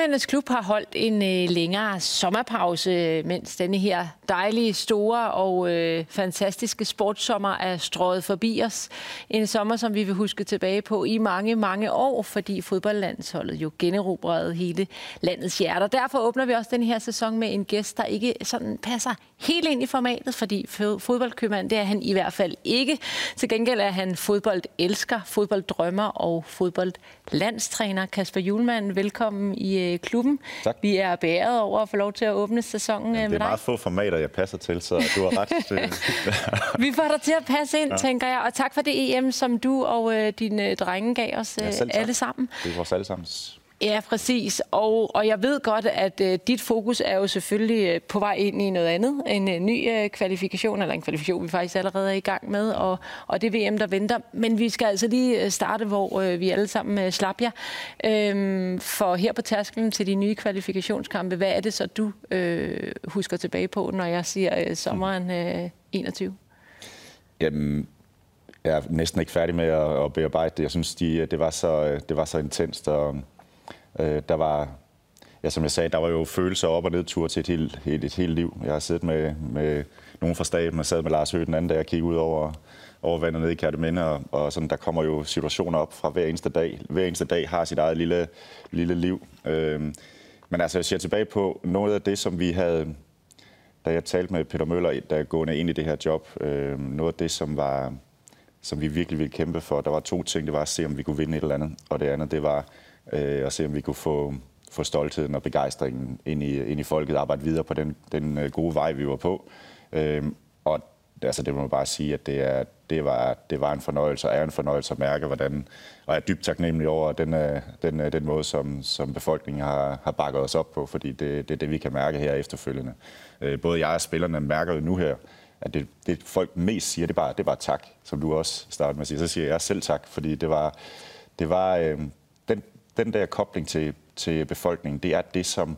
Købmændenes Klub har holdt en øh, længere sommerpause, mens denne her dejlige, store og øh, fantastiske sportssommer er strøget forbi os. En sommer, som vi vil huske tilbage på i mange, mange år, fordi fodboldlandsholdet jo generobrede hele landets hjerter. Derfor åbner vi også den her sæson med en gæst, der ikke sådan passer helt ind i formatet, fordi fodboldkøbmand, det er han i hvert fald ikke. Til gengæld er han fodboldelsker, fodbolddrømmer og fodboldlandstræner. Kasper Julemand, velkommen i øh, øh, klubben. Tak. Vi er bæret over at få lov til at åbne sæsonen ja, med Det er dig. meget få formater, jeg passer til, så du har ret. Vi får dig til at passe ind, ja. tænker jeg. Og tak for det EM, som du og øh, dine drenge gav os øh, ja, alle sammen. Det er vores allesammens Ja, præcis. Og, og jeg ved godt, at uh, dit fokus er jo selvfølgelig øh, på vej ind i noget andet. En uh, øh, ny uh, kvalifikation, eller en kvalifikation, vi faktisk allerede er i gang med, og, og det VM, der venter. Men vi skal altså lige starte, hvor uh, vi alle sammen uh, slap jer. Øhm, for her på tærskelen til de nye kvalifikationskampe, hvad er det så, du uh, husker tilbage på, når jeg siger uh, sommeren uh, 21? Jamen, jeg er næsten ikke færdig med at, at bearbejde det. Jeg synes, de, det, var så, det var så intenst, og Øh, der var, ja, som jeg sagde, der var jo følelser op- og nedtur til et helt, et, et helt liv. Jeg har siddet med, med nogen fra staten, og sad med Lars Høgh den anden dag og kiggede ud over, over vandet nede i Kærteminde, og, og sådan, der kommer jo situationer op fra hver eneste dag. Hver eneste dag har sit eget lille, lille liv. Øh, men altså, jeg ser tilbage på noget af det, som vi havde, da jeg talte med Peter Møller, der gående ind i det her job, øh, noget af det, som var som vi virkelig ville kæmpe for. Der var to ting. Det var at se, om vi kunne vinde et eller andet. Og det andet, det var øh, og se, om vi kunne få, få stoltheden og begejstringen ind i, ind i folket, arbejde videre på den, den øh, gode vej, vi var på. Øh, og altså, det må man bare sige, at det, er, det, var, det var en fornøjelse, og er en fornøjelse at mærke, hvordan, og jeg er dybt taknemmelig over den, øh, den, øh, den måde, som, som befolkningen har, har bakket os op på, fordi det, det er det, vi kan mærke her efterfølgende. Både jeg og spillerne mærker jo nu her, at det, det folk mest siger, det er, bare, det er bare tak, som du også startede med at sige. Så siger jeg selv tak, fordi det var, det var, øh, den der kobling til, til befolkningen, det er det, som,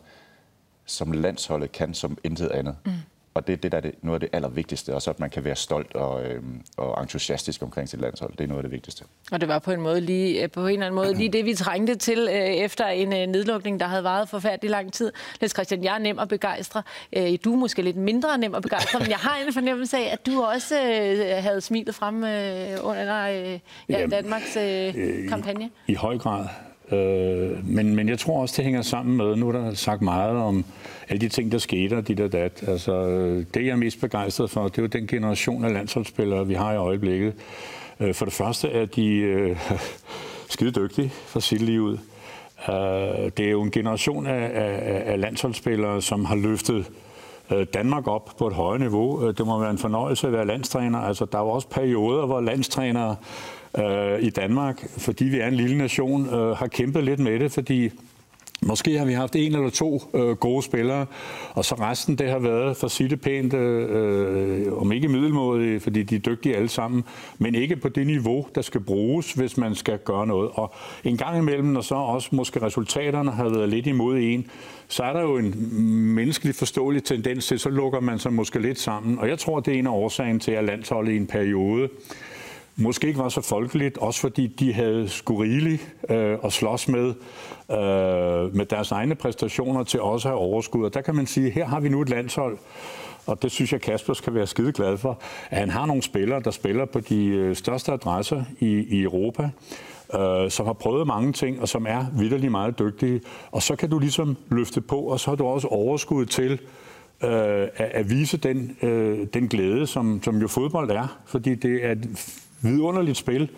som landsholdet kan som intet andet. Mm. Og det, det der er det, noget af det allervigtigste, også at man kan være stolt og, øhm, og entusiastisk omkring sit landshold. Det er noget af det vigtigste. Og det var på en, måde lige, på en eller anden måde lige det, vi trængte til øh, efter en øh, nedlukning, der havde varet forfærdelig lang tid. Niels Christian, jeg er nem at begejstre. Øh, du er måske lidt mindre nem at begejstre, men jeg har en fornemmelse af, at du også øh, havde smilet frem øh, under øh, ja, Danmarks øh, kampagne. I, I høj grad. Øh, men, men jeg tror også, det hænger sammen med, nu er der sagt meget om alle de ting, der skete, og dit og dat. Altså, det, jeg er mest begejstret for, det er jo den generation af landsholdsspillere, vi har i øjeblikket. Øh, for det første er de øh, skide dygtige for sit liv ud. Øh, det er jo en generation af, af, af landsholdsspillere, som har løftet øh, Danmark op på et højere niveau. Øh, det må være en fornøjelse at være landstræner. Altså, der er jo også perioder, hvor landstrænere øh, i Danmark, fordi vi er en lille nation, øh, har kæmpet lidt med det, fordi Måske har vi haft en eller to øh, gode spillere, og så resten det har været, for at sige det pænt, øh, om ikke middelmådige, fordi de er dygtige alle sammen, men ikke på det niveau, der skal bruges, hvis man skal gøre noget. Og en gang imellem, når så også måske resultaterne har været lidt imod en, så er der jo en menneskelig forståelig tendens til, så lukker man sig måske lidt sammen. Og jeg tror, det er en af årsagen til, at landsholdet i en periode måske ikke var så folkeligt, også fordi de havde rigeligt øh, at slås med, øh, med deres egne præstationer til også at have overskud. Og der kan man sige, her har vi nu et landshold, og det synes jeg, Kasper skal være skide glad for, at han har nogle spillere, der spiller på de øh, største adresser i, i Europa, øh, som har prøvet mange ting, og som er vidderlig meget dygtige. Og så kan du ligesom løfte på, og så har du også overskud til øh, at, at vise den, øh, den glæde, som, som jo fodbold er. Fordi det er vidunderligt spil,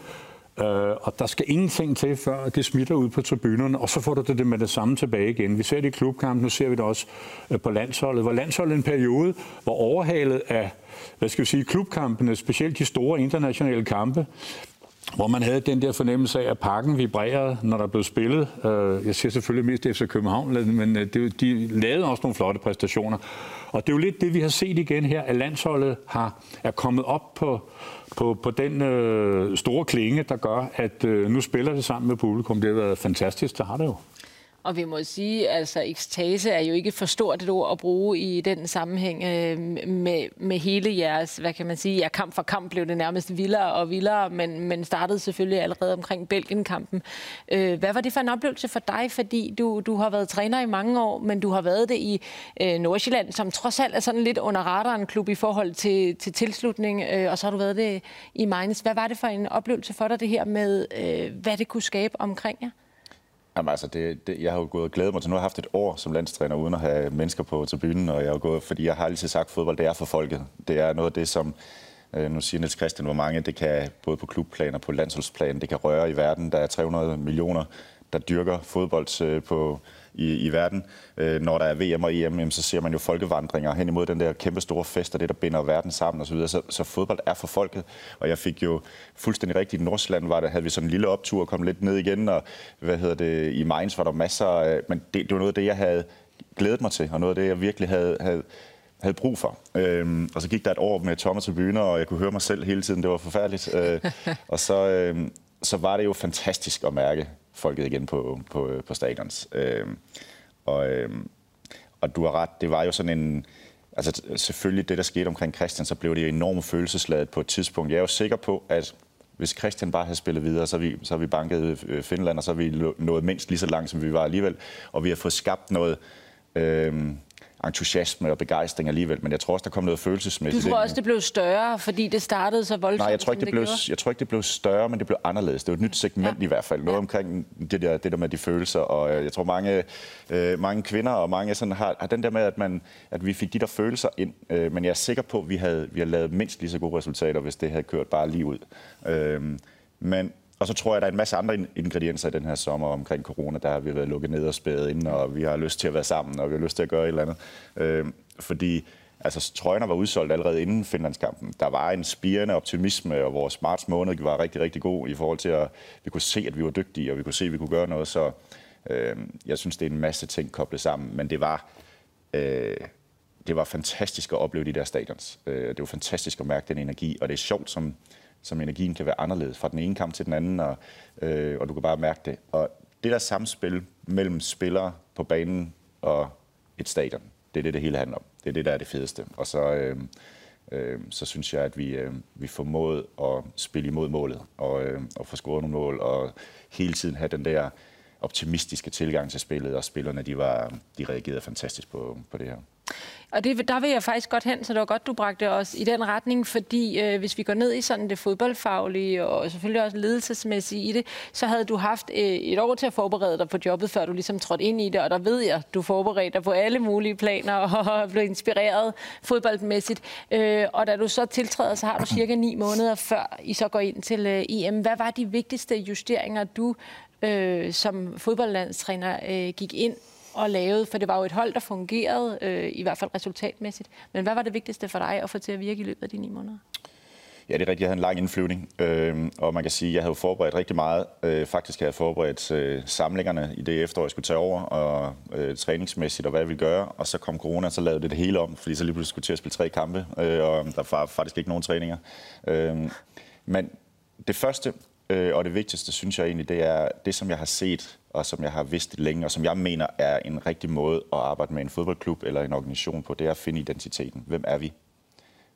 øh, og der skal ingenting til, før det smitter ud på tribunerne, og så får du det med det samme tilbage igen. Vi ser det i klubkamp, nu ser vi det også øh, på landsholdet, hvor landsholdet en periode var overhalet af hvad skal vi sige, klubkampene, specielt de store internationale kampe, hvor man havde den der fornemmelse af, at pakken vibrerede, når der blev spillet. Øh, jeg siger selvfølgelig mest FC København, men øh, de lavede også nogle flotte præstationer. Og det er jo lidt det, vi har set igen her, at landsholdet har, er kommet op på, på, på den øh, store klinge, der gør, at øh, nu spiller det sammen med publikum. Det har været fantastisk, det har det jo. Og vi må sige, altså ekstase er jo ikke for stort et ord at bruge i den sammenhæng øh, med, med hele jeres, hvad kan man sige, ja, kamp for kamp blev det nærmest vildere og vildere, men, men startede selvfølgelig allerede omkring Belgien-kampen. Øh, hvad var det for en oplevelse for dig? Fordi du, du har været træner i mange år, men du har været det i øh, Nordsjælland, som trods alt er sådan lidt under radaren klub i forhold til, til tilslutning, øh, og så har du været det i Mainz. Hvad var det for en oplevelse for dig, det her med, øh, hvad det kunne skabe omkring jer? Jamen, altså, det, det, jeg har jo gået og glædet mig til. Nu har jeg haft et år som landstræner, uden at have mennesker på tribunen, og jeg har gået, fordi jeg har altid sagt, at fodbold det er for folket. Det er noget af det, som øh, nu siger Niels Christian, hvor mange det kan, både på klubplan og på landsholdsplan, det kan røre i verden. Der er 300 millioner, der dyrker fodbold øh, på, i, i verden. Øh, når der er VM og EM, så ser man jo folkevandringer hen imod den der kæmpe store fest, og det, der binder verden sammen osv. Så, så fodbold er for folket, og jeg fik jo fuldstændig rigtigt, i Nordsjælland var det, havde vi sådan en lille optur og kom lidt ned igen, og hvad hedder det, i Mainz var der masser af, men det, det var noget af det, jeg havde glædet mig til, og noget af det, jeg virkelig havde, havde havde brug for. Øhm, og så gik der et år med tomme tribuner, og jeg kunne høre mig selv hele tiden. Det var forfærdeligt. Øh, og så, øh, så var det jo fantastisk at mærke folket igen på, på, på stadions. Øh, og, øh, og du har ret, det var jo sådan en... Altså selvfølgelig det, der skete omkring Christian, så blev det jo enormt følelsesladet på et tidspunkt. Jeg er jo sikker på, at hvis Christian bare havde spillet videre, så har vi, så vi banket øh, Finland, og så har vi nået mindst lige så langt, som vi var alligevel. Og vi har fået skabt noget... Øh, entusiasme og begejstring alligevel, men jeg tror også, der kom noget følelsesmæssigt. Du tror også, det blev større, fordi det startede så voldsomt, Nej, jeg tror ikke, det, det blev, gjorde? jeg tror ikke, det blev større, men det blev anderledes. Det var et nyt segment ja. i hvert fald. Noget ja. omkring det der, det der med de følelser, og øh, jeg tror, mange, øh, mange kvinder og mange sådan har, har den der med, at, man, at vi fik de der følelser ind, øh, men jeg er sikker på, at vi havde, vi havde lavet mindst lige så gode resultater, hvis det havde kørt bare lige ud. Øh, men og så tror jeg, at der er en masse andre ingredienser i den her sommer omkring corona. Der har vi været lukket ned og spædet ind, og vi har lyst til at være sammen, og vi har lyst til at gøre et eller andet. Øh, fordi altså, trøjerne var udsolgt allerede inden Finlandskampen. Der var en spirende optimisme, og vores marts måned var rigtig, rigtig god i forhold til, at vi kunne se, at vi var dygtige, og vi kunne se, at vi kunne gøre noget. Så øh, jeg synes, det er en masse ting koblet sammen. Men det var... Øh, det var fantastisk at opleve de der stadions. Øh, det var fantastisk at mærke den energi, og det er sjovt, som, som energien kan være anderledes fra den ene kamp til den anden, og, øh, og du kan bare mærke det. Og det der samspil mellem spillere på banen og et stadion, det er det, det hele handler om. Det er det, der er det fedeste. Og så, øh, øh, så synes jeg, at vi, øh, vi formåede at spille imod målet og, øh, og få scoret nogle mål, og hele tiden have den der optimistiske tilgang til spillet, og spillerne de var, de reagerede fantastisk på, på det her. Og det, der vil jeg faktisk godt hen, så det var godt, du bragte os i den retning, fordi øh, hvis vi går ned i sådan det fodboldfaglige og selvfølgelig også ledelsesmæssige i det, så havde du haft øh, et år til at forberede dig på jobbet, før du ligesom trådte ind i det, og der ved jeg, du forberedte dig på alle mulige planer og blev inspireret fodboldmæssigt. Øh, og da du så tiltræder, så har du cirka ni måneder før I så går ind til øh, EM. Hvad var de vigtigste justeringer, du øh, som fodboldlandstræner øh, gik ind og lavede? For det var jo et hold, der fungerede, øh, i hvert fald resultatmæssigt. Men hvad var det vigtigste for dig at få til at virke i løbet af de ni måneder? Ja, det er rigtigt. Jeg havde en lang indflyvning, øh, og man kan sige, at jeg havde forberedt rigtig meget. Øh, faktisk havde jeg forberedt øh, samlingerne i det efterår, jeg skulle tage over, og øh, træningsmæssigt, og hvad jeg ville gøre. Og så kom corona, så lavede det det hele om, fordi så lige pludselig skulle til at spille tre kampe, øh, og der var faktisk ikke nogen træninger. Øh, men det første øh, og det vigtigste, synes jeg egentlig, det er det, som jeg har set, og som jeg har vidst længe, og som jeg mener er en rigtig måde at arbejde med en fodboldklub eller en organisation på, det er at finde identiteten. Hvem er vi?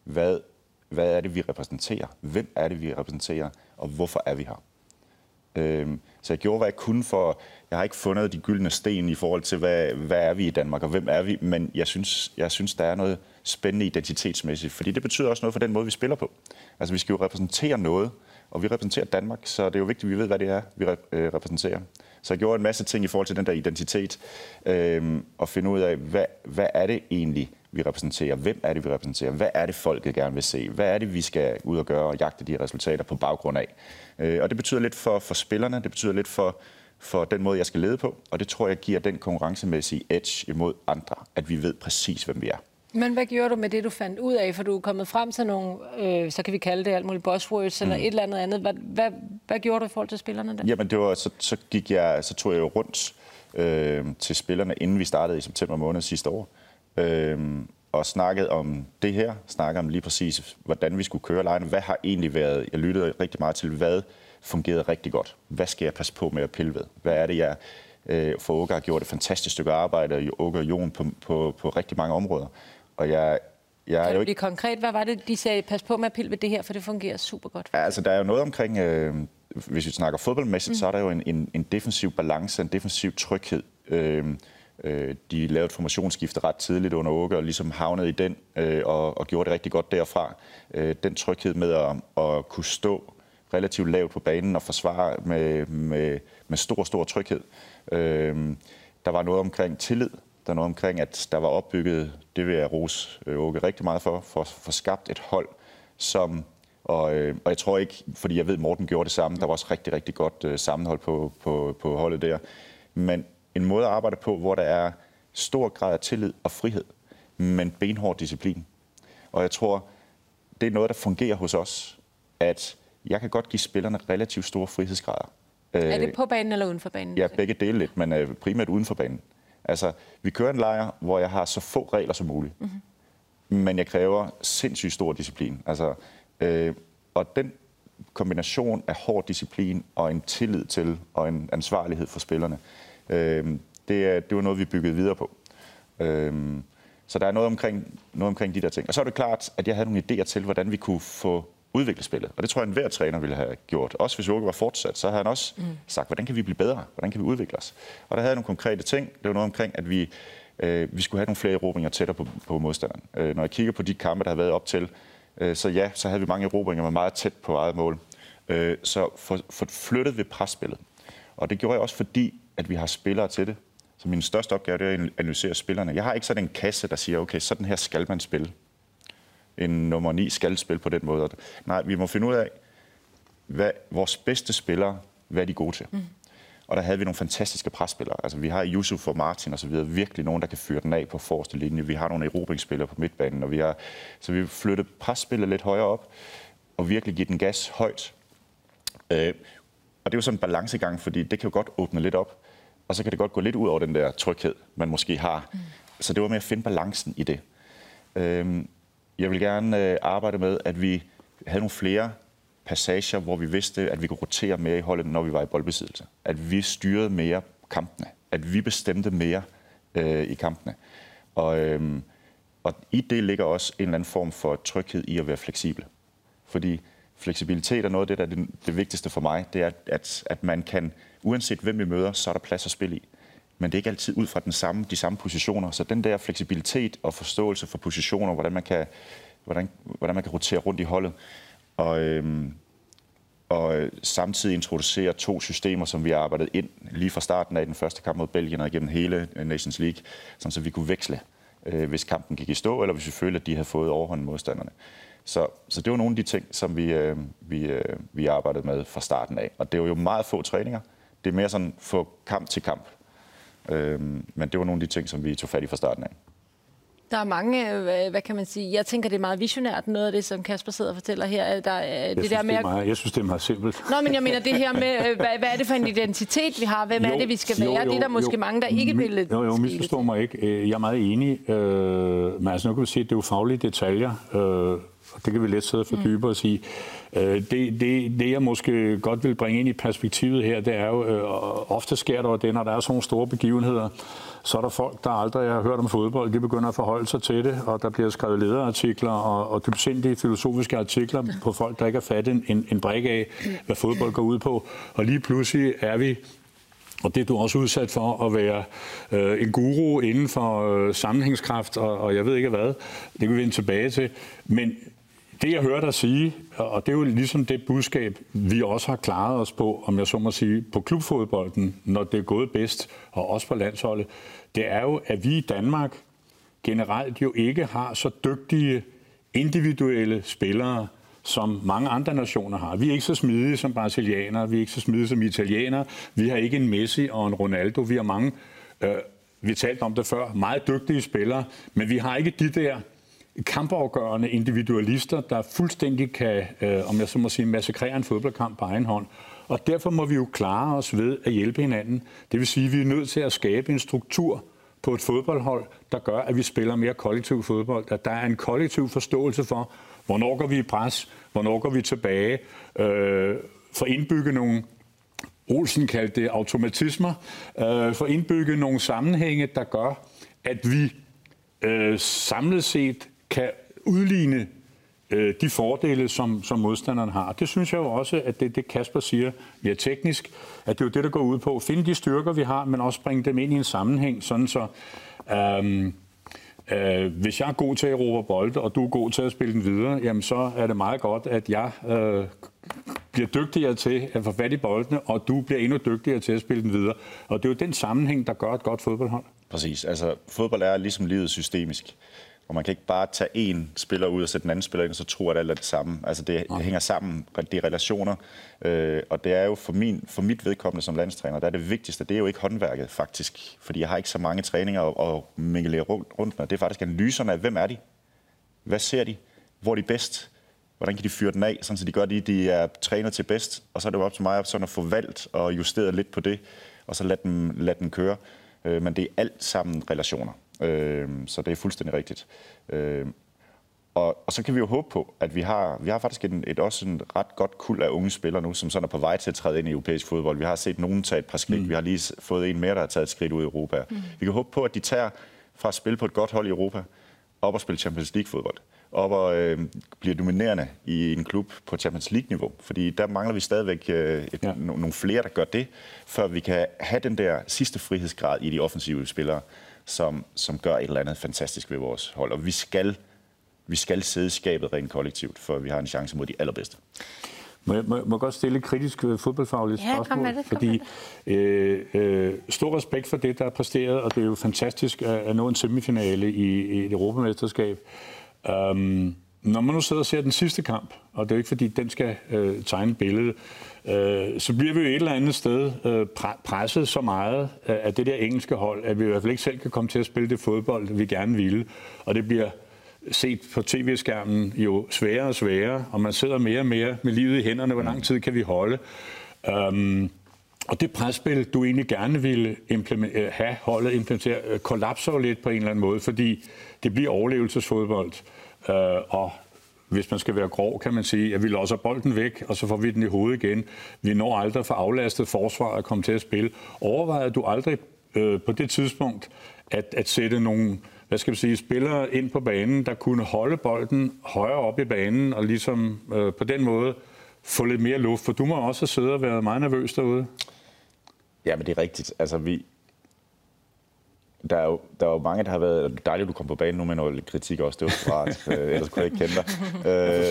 Hvad hvad er det, vi repræsenterer? Hvem er det, vi repræsenterer? Og hvorfor er vi her? Øhm, så jeg gjorde, hvad jeg kunne for... Jeg har ikke fundet de gyldne sten i forhold til, hvad, hvad er vi i Danmark, og hvem er vi? Men jeg synes, jeg synes, der er noget spændende identitetsmæssigt, fordi det betyder også noget for den måde, vi spiller på. Altså, vi skal jo repræsentere noget, og vi repræsenterer Danmark, så det er jo vigtigt, at vi ved, hvad det er, vi øh, repræsenterer. Så jeg gjorde en masse ting i forhold til den der identitet, øh, og finde ud af, hvad, hvad er det egentlig, vi repræsenterer? Hvem er det, vi repræsenterer? Hvad er det, folket gerne vil se? Hvad er det, vi skal ud og gøre og jagte de resultater på baggrund af? Øh, og det betyder lidt for, for spillerne, det betyder lidt for, for den måde, jeg skal lede på, og det tror jeg giver den konkurrencemæssige edge imod andre, at vi ved præcis, hvem vi er. Men hvad gjorde du med det, du fandt ud af? For du er kommet frem til nogle, øh, så kan vi kalde det alt muligt buzzwords, mm. eller et eller andet andet. Hvad, hvad, hvad gjorde du i forhold til spillerne der? Jamen, det var, så, så, gik jeg, så tog jeg jo rundt øh, til spillerne, inden vi startede i september måned sidste år. Øh, og snakket om det her, snakket om lige præcis, hvordan vi skulle køre lejene. Hvad har egentlig været, jeg lyttede rigtig meget til, hvad fungerede rigtig godt. Hvad skal jeg passe på med at pille ved? Hvad er det, jeg øh, for Åke har gjort et fantastisk stykke arbejde, Åke og Jon, på, på, på rigtig mange områder. Og jeg, jeg kan du blive konkret? Hvad var det, de sagde, pas på med at pille ved det her, for det fungerer super godt? Ja, altså, der er jo noget omkring, øh, hvis vi snakker fodboldmæssigt, mm. så er der jo en, en, en defensiv balance, en defensiv tryghed. Øh, øh, de lavede et formationsskifte ret tidligt under Åke, og ligesom havnede i den, øh, og, og gjorde det rigtig godt derfra. Øh, den tryghed med at, at kunne stå relativt lavt på banen og forsvare med, med, med stor, stor tryghed. Øh, der var noget omkring tillid. Der er noget omkring, at der var opbygget, det vil jeg rose øh, Åke rigtig meget for, for, for skabt et hold, som og, øh, og jeg tror ikke, fordi jeg ved, at Morten gjorde det samme, der var også rigtig, rigtig godt øh, sammenhold på, på, på holdet der. Men en måde at arbejde på, hvor der er stor grad af tillid og frihed, men benhård disciplin. Og jeg tror, det er noget, der fungerer hos os, at jeg kan godt give spillerne relativt store frihedsgrader. Er det på banen eller uden for banen? Ja, begge dele lidt, men primært uden for banen. Altså, vi kører en lejr, hvor jeg har så få regler som muligt. Mm-hmm. Men jeg kræver sindssygt stor disciplin. Altså, øh, og den kombination af hård disciplin og en tillid til og en ansvarlighed for spillerne, øh, det, er, det var noget, vi byggede videre på. Øh, så der er noget omkring, noget omkring de der ting. Og så er det klart, at jeg havde nogle idéer til, hvordan vi kunne få udvikle spillet. Og det tror jeg, enhver træner ville have gjort. Også hvis Åke var fortsat, så havde han også mm. sagt, hvordan kan vi blive bedre? Hvordan kan vi udvikle os? Og der havde jeg nogle konkrete ting. Det var noget omkring, at vi, øh, vi skulle have nogle flere erobringer tættere på, på modstanderen. Øh, når jeg kigger på de kampe, der har været op til, øh, så ja, så havde vi mange erobringer, men meget tæt på eget mål. Øh, så for, for flyttet ved presspillet. Og det gjorde jeg også, fordi at vi har spillere til det. Så min største opgave det er at analysere spillerne. Jeg har ikke sådan en kasse, der siger, okay, sådan her skal man spille en nummer 9 skal spille på den måde. Nej, vi må finde ud af, hvad vores bedste spillere, hvad er de gode til. Mm. Og der havde vi nogle fantastiske presspillere. Altså, vi har Yusuf og Martin og så videre, virkelig nogen, der kan fyre den af på forreste linje. Vi har nogle erobringsspillere på midtbanen, og vi har, så vi flyttet presspillet lidt højere op, og virkelig give den gas højt. Øh, og det er jo sådan en balancegang, fordi det kan jo godt åbne lidt op, og så kan det godt gå lidt ud over den der tryghed, man måske har. Mm. Så det var med at finde balancen i det. Øh, jeg vil gerne øh, arbejde med, at vi havde nogle flere passager, hvor vi vidste, at vi kunne rotere mere i holdet, når vi var i boldbesiddelse. At vi styrede mere kampene. At vi bestemte mere øh, i kampene. Og, øh, og i det ligger også en eller anden form for tryghed i at være fleksibel. Fordi fleksibilitet er noget af det, der er det, det vigtigste for mig. Det er, at, at man kan, uanset hvem vi møder, så er der plads at spille i. Men det er ikke altid ud fra den samme, de samme positioner. Så den der fleksibilitet og forståelse for positioner, hvordan man kan, hvordan, hvordan man kan rotere rundt i holdet, og, øhm, og øh, samtidig introducere to systemer, som vi har arbejdet ind lige fra starten af den første kamp mod Belgien og igennem hele øh, Nations League, sådan så vi kunne veksle, øh, hvis kampen gik i stå, eller hvis vi følte, at de havde fået overhånden modstanderne. Så, så det var nogle af de ting, som vi, øh, vi, øh, vi arbejdede med fra starten af. Og det var jo meget få træninger. Det er mere sådan få kamp til kamp. Øhm, men det var nogle af de ting, som vi tog fat i fra starten af. Der er mange, øh, hvad kan man sige, jeg tænker, det er meget visionært, noget af det, som Kasper sidder og fortæller her. Der, jeg, det synes, der med, det er meget, jeg synes, det er meget simpelt. Nå, men jeg mener det her med, øh, hvad, hvad er det for en identitet, vi har? Hvem jo, er det, vi skal jo, være? Jo, det er der måske jo, mange, der ikke vil Jo, jo, misforstår mig ikke. Øh, jeg er meget enig. Men altså, nu kan vi sige, at det er jo faglige detaljer og det kan vi let sidde og fordybe mm. og sige. Øh, det, det, det, jeg måske godt vil bringe ind i perspektivet her, det er jo, øh, ofte sker der det, når der er sådan nogle store begivenheder, så er der folk, der aldrig har hørt om fodbold, de begynder at forholde sig til det, og der bliver skrevet lederartikler og, og dybsindige filosofiske artikler på folk, der ikke har fat en, en, en brik af, hvad fodbold går ud på. Og lige pludselig er vi og det er du også udsat for at være øh, en guru inden for øh, sammenhængskraft, og, og jeg ved ikke hvad. Det kan vi vende tilbage til. Men det, jeg hører dig sige, og det er jo ligesom det budskab, vi også har klaret os på, om jeg så må sige, på klubfodbolden, når det er gået bedst, og også på landsholdet, det er jo, at vi i Danmark generelt jo ikke har så dygtige individuelle spillere, som mange andre nationer har. Vi er ikke så smidige som brasilianere, vi er ikke så smidige som italienere, vi har ikke en Messi og en Ronaldo, vi har mange, øh, vi talte om det før, meget dygtige spillere, men vi har ikke de der kampafgørende individualister, der fuldstændig kan, øh, om jeg så må sige, massakrere en fodboldkamp på egen hånd. Og derfor må vi jo klare os ved at hjælpe hinanden. Det vil sige, at vi er nødt til at skabe en struktur på et fodboldhold, der gør, at vi spiller mere kollektiv fodbold. At der er en kollektiv forståelse for, hvornår går vi i pres, hvornår går vi tilbage, øh, for indbygge nogle Olsen kaldte det automatismer, øh, for indbygge nogle sammenhænge, der gør, at vi øh, samlet set kan udligne øh, de fordele, som, som modstanderen har. Det synes jeg jo også, at det, det Kasper siger mere teknisk, at det er jo det, der går ud på at finde de styrker, vi har, men også bringe dem ind i en sammenhæng, sådan så... Øh, Øh, hvis jeg er god til at råbe bolde, og du er god til at spille den videre, jamen så er det meget godt, at jeg øh, bliver dygtigere til at få fat i boldene, og du bliver endnu dygtigere til at spille den videre. Og det er jo den sammenhæng, der gør et godt fodboldhold. Præcis. Altså, fodbold er ligesom livet systemisk. Og man kan ikke bare tage en spiller ud og sætte en anden spiller ind, og så tro, at alt er det samme. Altså det, det hænger sammen, det er relationer. Øh, og det er jo for, min, for mit vedkommende som landstræner, der er det vigtigste, det er jo ikke håndværket faktisk. Fordi jeg har ikke så mange træninger og, og mingelere rundt, med. Det er faktisk analyserne af, hvem er de? Hvad ser de? Hvor er de bedst? Hvordan kan de fyre den af, så de gør det, de er trænet til bedst? Og så er det jo op til mig sådan at få valgt og justeret lidt på det, og så lade den, lade den køre. Øh, men det er alt sammen relationer. Øh, så det er fuldstændig rigtigt. Øh, og, og så kan vi jo håbe på, at vi har, vi har faktisk en, et, også en ret godt kul af unge spillere nu, som sådan er på vej til at træde ind i europæisk fodbold. Vi har set nogen tage et par skridt. Mm. Vi har lige fået en mere, der har taget et skridt ud i Europa. Mm. Vi kan håbe på, at de tager fra at spille på et godt hold i Europa, op og spille Champions League-fodbold. Op og øh, bliver dominerende i en klub på Champions League-niveau. Fordi der mangler vi stadigvæk øh, et, ja. no, nogle flere, der gør det, før vi kan have den der sidste frihedsgrad i de offensive spillere som, som gør et eller andet fantastisk ved vores hold. Og vi skal, vi skal sidde i skabet rent kollektivt, for vi har en chance mod de allerbedste. Må jeg, må, må godt stille et kritisk øh, fodboldfagligt ja, spørgsmål? Det, fordi øh, øh, stor respekt for det, der er præsteret, og det er jo fantastisk at, at nå en semifinale i, i et europamesterskab. Um, når man nu sidder og ser den sidste kamp, og det er jo ikke fordi, den skal øh, tegne billedet, øh, så bliver vi jo et eller andet sted øh, presset så meget af det der engelske hold, at vi i hvert fald ikke selv kan komme til at spille det fodbold, vi gerne ville. Og det bliver set på tv-skærmen jo sværere og sværere, og man sidder mere og mere med livet i hænderne. Hvor lang tid kan vi holde? Um, og det presspil, du egentlig gerne ville øh, have holdet implementeret, øh, kollapser jo lidt på en eller anden måde, fordi det bliver overlevelsesfodbold. Uh, Øh, og hvis man skal være grov, kan man sige, at vi låser bolden væk, og så får vi den i hovedet igen. Vi når aldrig for aflastet forsvar at komme til at spille. Overvejede du aldrig øh, på det tidspunkt at, at sætte nogle hvad skal man sige, spillere ind på banen, der kunne holde bolden højere op i banen, og ligesom øh, på den måde få lidt mere luft? For du må også have siddet og været meget nervøs derude. Ja, men det er rigtigt. Altså, vi, der er, jo, der er jo mange, der har været dejligt, at du kom på banen nu med noget kritik også. Det var rart, øh, ellers kunne jeg ikke kende dig. Øh,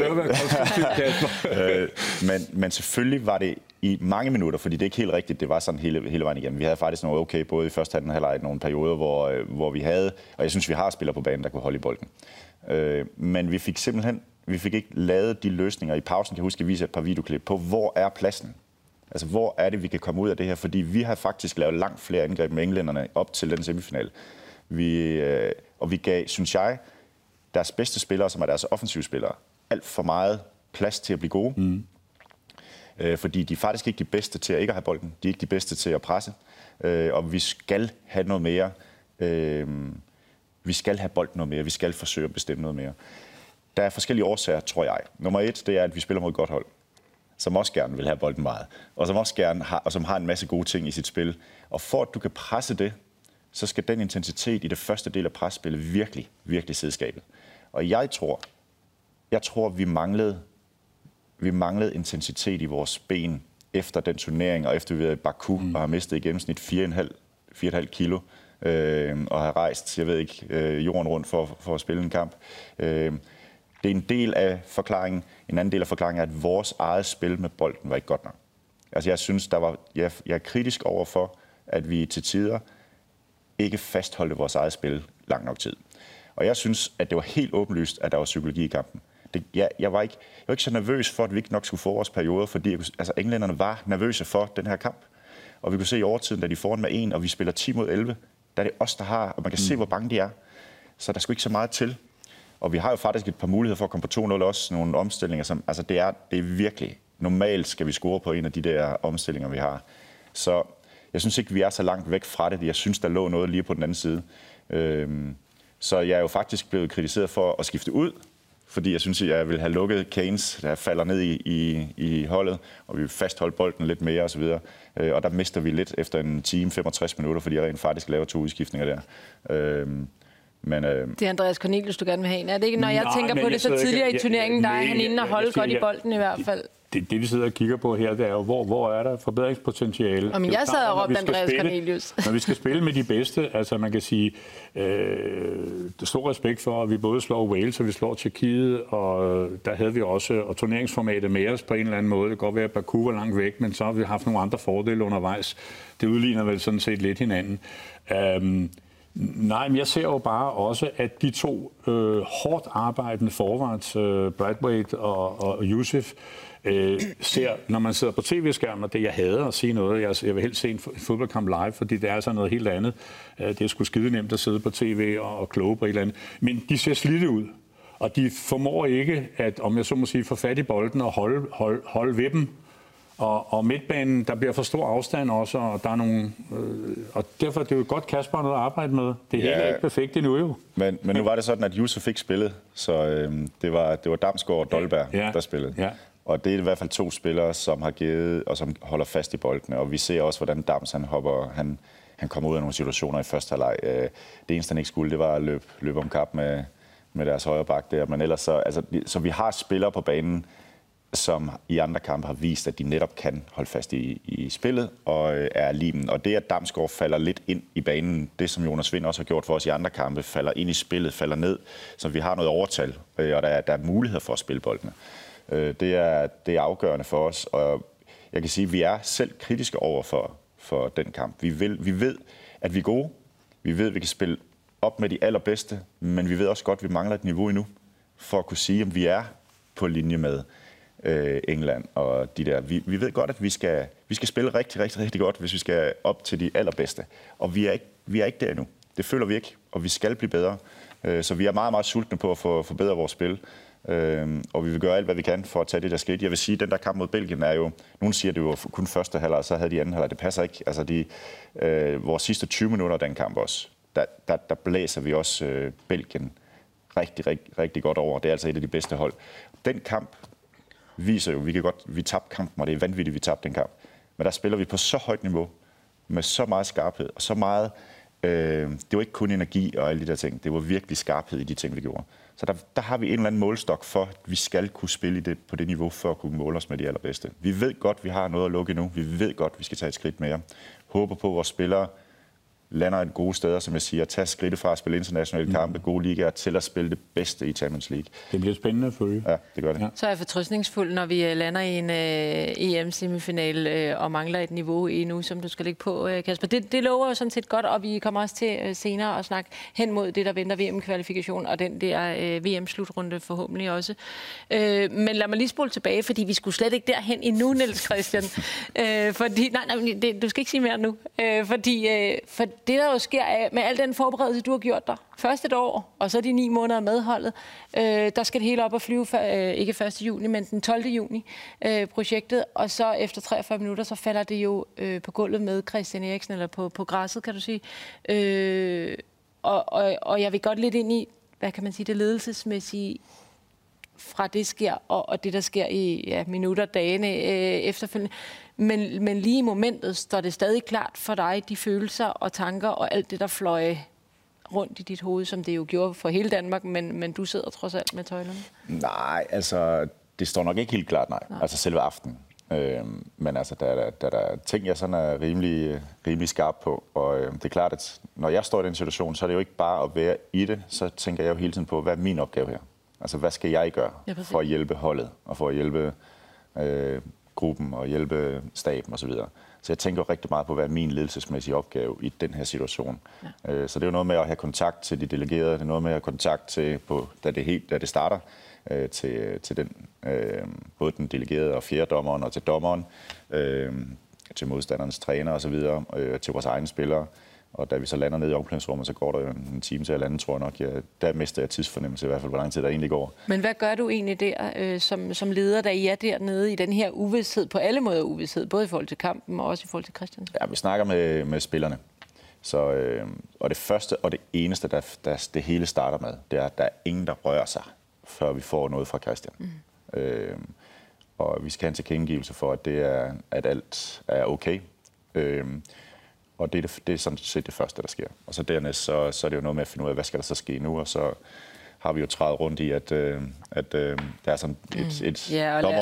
øh, men, men selvfølgelig var det i mange minutter, fordi det er ikke helt rigtigt, det var sådan hele, hele vejen igennem. Vi havde faktisk noget okay, både i første halvdel og halvleg, nogle perioder, hvor, øh, hvor vi havde, og jeg synes, vi har spillere på banen, der kunne holde i bolden. Øh, men vi fik simpelthen, vi fik ikke lavet de løsninger. I pausen kan jeg huske, at vise et par videoklip på, hvor er pladsen? Altså, hvor er det, vi kan komme ud af det her? Fordi vi har faktisk lavet langt flere angreb med englænderne op til den semifinal. Vi, øh, og vi gav, synes jeg, deres bedste spillere, som er deres offensive spillere, alt for meget plads til at blive gode. Mm. Øh, fordi de er faktisk ikke de bedste til at ikke have bolden. De er ikke de bedste til at presse. Øh, og vi skal have noget mere. Øh, vi skal have bolden noget mere. Vi skal forsøge at bestemme noget mere. Der er forskellige årsager, tror jeg. Nummer et, det er, at vi spiller mod et godt hold som også gerne vil have bolden meget, og som også gerne har, og som har en masse gode ting i sit spil. Og for at du kan presse det, så skal den intensitet i det første del af presspillet virkelig, virkelig sidde skabet. Og jeg tror, jeg tror, vi manglede, vi manglede intensitet i vores ben efter den turnering, og efter vi var i Baku mm. og har mistet i gennemsnit 4,5 kilo, øh, og har rejst, jeg ved ikke, øh, jorden rundt for, for at spille en kamp. Øh, det er en del af forklaringen. En anden del af forklaringen er, at vores eget spil med bolden var ikke godt nok. Altså jeg synes, der var, jeg, jeg er kritisk over for, at vi til tider ikke fastholdte vores eget spil lang nok tid. Og jeg synes, at det var helt åbenlyst, at der var psykologi i kampen. Det, jeg, jeg, var ikke, jeg var ikke så nervøs for, at vi ikke nok skulle få vores perioder, fordi altså, englænderne var nervøse for den her kamp. Og vi kunne se i overtiden, da de foran med en, og vi spiller 10 mod 11, der er det os, der har, og man kan mm. se, hvor bange de er. Så der skulle ikke så meget til. Og vi har jo faktisk et par muligheder for at komme på 2-0 også, nogle omstillinger, som, altså det er, det er virkelig, normalt skal vi score på en af de der omstillinger, vi har. Så jeg synes ikke, vi er så langt væk fra det. Jeg synes, der lå noget lige på den anden side. Øhm, så jeg er jo faktisk blevet kritiseret for at skifte ud, fordi jeg synes, at jeg vil have lukket Keynes, der falder ned i, i, i holdet, og vi vil fastholde bolden lidt mere osv. Øh, og der mister vi lidt efter en time, 65 minutter, fordi jeg rent faktisk laver to udskiftninger der. Øh, men, øh... Det er Andreas Cornelius, du gerne vil have. Er det ikke, når jeg Nej, tænker på det så tidligere i turneringen, der er han inde og holde godt i bolden i hvert fald? det, det, vi sidder og kigger på her, det er jo, hvor, hvor er der forbedringspotentiale? Jamen, jeg sad og råbte Andreas spille, Cornelius. når vi skal spille med de bedste, altså man kan sige, øh, stor respekt for, at vi både slår Wales, og vi slår Tjekkiet, og der havde vi også og turneringsformatet med os på en eller anden måde. Det kan godt være, at Baku var langt væk, men så har vi haft nogle andre fordele undervejs. Det udligner vel sådan set lidt hinanden. Um, Nej, men jeg ser jo bare også, at de to øh, hårdt arbejdende forvarts, øh, Bradwaite og, og Yusuf, øh, ser, når man sidder på tv-skærmen, og det jeg hader at sige noget, jeg, jeg vil helst se en fodboldkamp live, fordi det er altså noget helt andet. Øh, det er sgu skide nemt at sidde på tv og, og kloge på et eller andet. Men de ser slidte ud, og de formår ikke, at, om jeg så må sige, få fat i bolden og holde, holde, holde ved dem. Og, og midtbanen, der bliver for stor afstand også, og der er nogle... Øh, og derfor er det jo godt Kasper noget at arbejde med. Det er ja, ikke perfekt endnu jo. Men, men nu var det sådan, at Yusuf fik spillet, så øh, det, var, det var Damsgaard og Dolberg, ja, der spillede. Ja. Og det er i hvert fald to spillere, som har givet og som holder fast i boldene. Og vi ser også, hvordan Dams han hopper, han, han kommer ud af nogle situationer i første halvleg. Øh, det eneste, han ikke skulle, det var at løbe, løbe om kap med, med deres højre bak der. Men ellers så, altså, så vi har spillere på banen, som i andre kampe har vist, at de netop kan holde fast i, i spillet og øh, er limen. Og det, at Damsgaard falder lidt ind i banen, det som Jonas Vind også har gjort for os i andre kampe, falder ind i spillet, falder ned, så vi har noget overtal, øh, og der er, der er muligheder for at spille boldene. Øh, det, er, det er afgørende for os, og jeg kan sige, at vi er selv kritiske over for, for den kamp. Vi, vil, vi ved, at vi er gode. Vi ved, at vi kan spille op med de allerbedste, men vi ved også godt, at vi mangler et niveau endnu, for at kunne sige, om vi er på linje med øh, England og de der. Vi, vi ved godt, at vi skal, vi skal spille rigtig, rigtig, rigtig godt, hvis vi skal op til de allerbedste. Og vi er ikke, vi er ikke der endnu. Det føler vi ikke, og vi skal blive bedre. Øh, så vi er meget, meget sultne på at få forbedre vores spil. Øh, og vi vil gøre alt, hvad vi kan for at tage det der skridt. Jeg vil sige, at den der kamp mod Belgien er jo... Nogen siger, at det var kun første halvleg, så havde de anden halvleg. Det passer ikke. Altså, de, øh, vores sidste 20 minutter af den kamp også, der, der, der blæser vi også øh, Belgien rigtig, rigtig, rigtig godt over. Det er altså et af de bedste hold. Den kamp viser jo, vi kan godt, vi tabte kampen, og det er vanvittigt, vi tabte den kamp. Men der spiller vi på så højt niveau, med så meget skarphed, og så meget... Øh, det var ikke kun energi og alle de der ting. Det var virkelig skarphed i de ting, vi gjorde. Så der, der har vi en eller anden målstok for, at vi skal kunne spille i det, på det niveau, for at kunne måle os med de allerbedste. Vi ved godt, vi har noget at lukke nu. Vi ved godt, vi skal tage et skridt mere. Håber på, at vores spillere lander et gode steder, som jeg siger, at tage skridtet fra at spille internationale kampe, mm. gode ligaer, til at spille det bedste i Champions League. Det bliver spændende at følge. Ja, det gør det. Ja. Så er jeg fortrøstningsfuld, når vi øh, lander i en uh, EM-semifinal uh, og mangler et niveau endnu, som du skal lægge på, uh, Kasper. Det, det lover jo sådan set godt, og vi kommer også til uh, senere at snakke hen mod det, der venter VM-kvalifikation, og den der uh, VM-slutrunde forhåbentlig også. Uh, men lad mig lige spole tilbage, fordi vi skulle slet ikke derhen endnu, Niels Christian. uh, fordi, nej, nej, det, du skal ikke sige mere nu. Uh, fordi uh, for det, der jo sker med al den forberedelse, du har gjort dig, først et år, og så de ni måneder medholdet, øh, der skal det hele op og flyve, for, øh, ikke 1. juni, men den 12. juni, øh, projektet, og så efter 43 minutter, så falder det jo øh, på gulvet med Christian Eriksen, eller på, på græsset, kan du sige. Øh, og, og, og jeg vil godt lidt ind i, hvad kan man sige, det ledelsesmæssige fra det sker, og, og det, der sker i ja, minutter, dagene øh, efterfølgende. Men, men lige i momentet står det stadig klart for dig, de følelser og tanker og alt det, der fløj rundt i dit hoved, som det jo gjorde for hele Danmark, men, men du sidder trods alt med tøjlerne? Nej, altså, det står nok ikke helt klart, nej. nej. Altså selve aftenen. Øhm, men altså, der, der, der, der er ting, jeg sådan er rimelig, rimelig skarp på. Og øh, det er klart, at når jeg står i den situation, så er det jo ikke bare at være i det. Så tænker jeg jo hele tiden på, hvad er min opgave her? Altså, hvad skal jeg gøre ja, for at hjælpe holdet, og for at hjælpe øh, gruppen, og hjælpe staben osv.? Så, så jeg tænker rigtig meget på, hvad er min ledelsesmæssige opgave i den her situation. Ja. Øh, så det er jo noget med at have kontakt til de delegerede, det er noget med at have kontakt til, på, da, det helt, da det starter, øh, til, til den, øh, både den delegerede og fjerdommeren og til dommeren, til modstandernes træner osv., til vores egne spillere. Og da vi så lander ned i omklædningsrummet, så går der jo en time til eller anden, tror jeg nok. Ja, der mister jeg tidsfornemmelse i hvert fald, hvor lang tid der egentlig går. Men hvad gør du egentlig der øh, som, som leder, da I er dernede i den her uvidshed, på alle måder uvidshed, både i forhold til kampen og også i forhold til Christian? Ja, vi snakker med, med spillerne. Så, øh, og det første og det eneste, der, der det hele starter med, det er, at der er ingen, der rører sig, før vi får noget fra Christian. Mm. Øh, og vi skal have en tilkendegivelse for, at, det er, at alt er okay. Øh, og det er, det, det er sådan set det første, der sker. Og så dernæst, så, så er det jo noget med at finde ud af, hvad skal der så ske nu, og så har vi jo træet rundt i, at, øh, at øh, der er sådan et, mm. et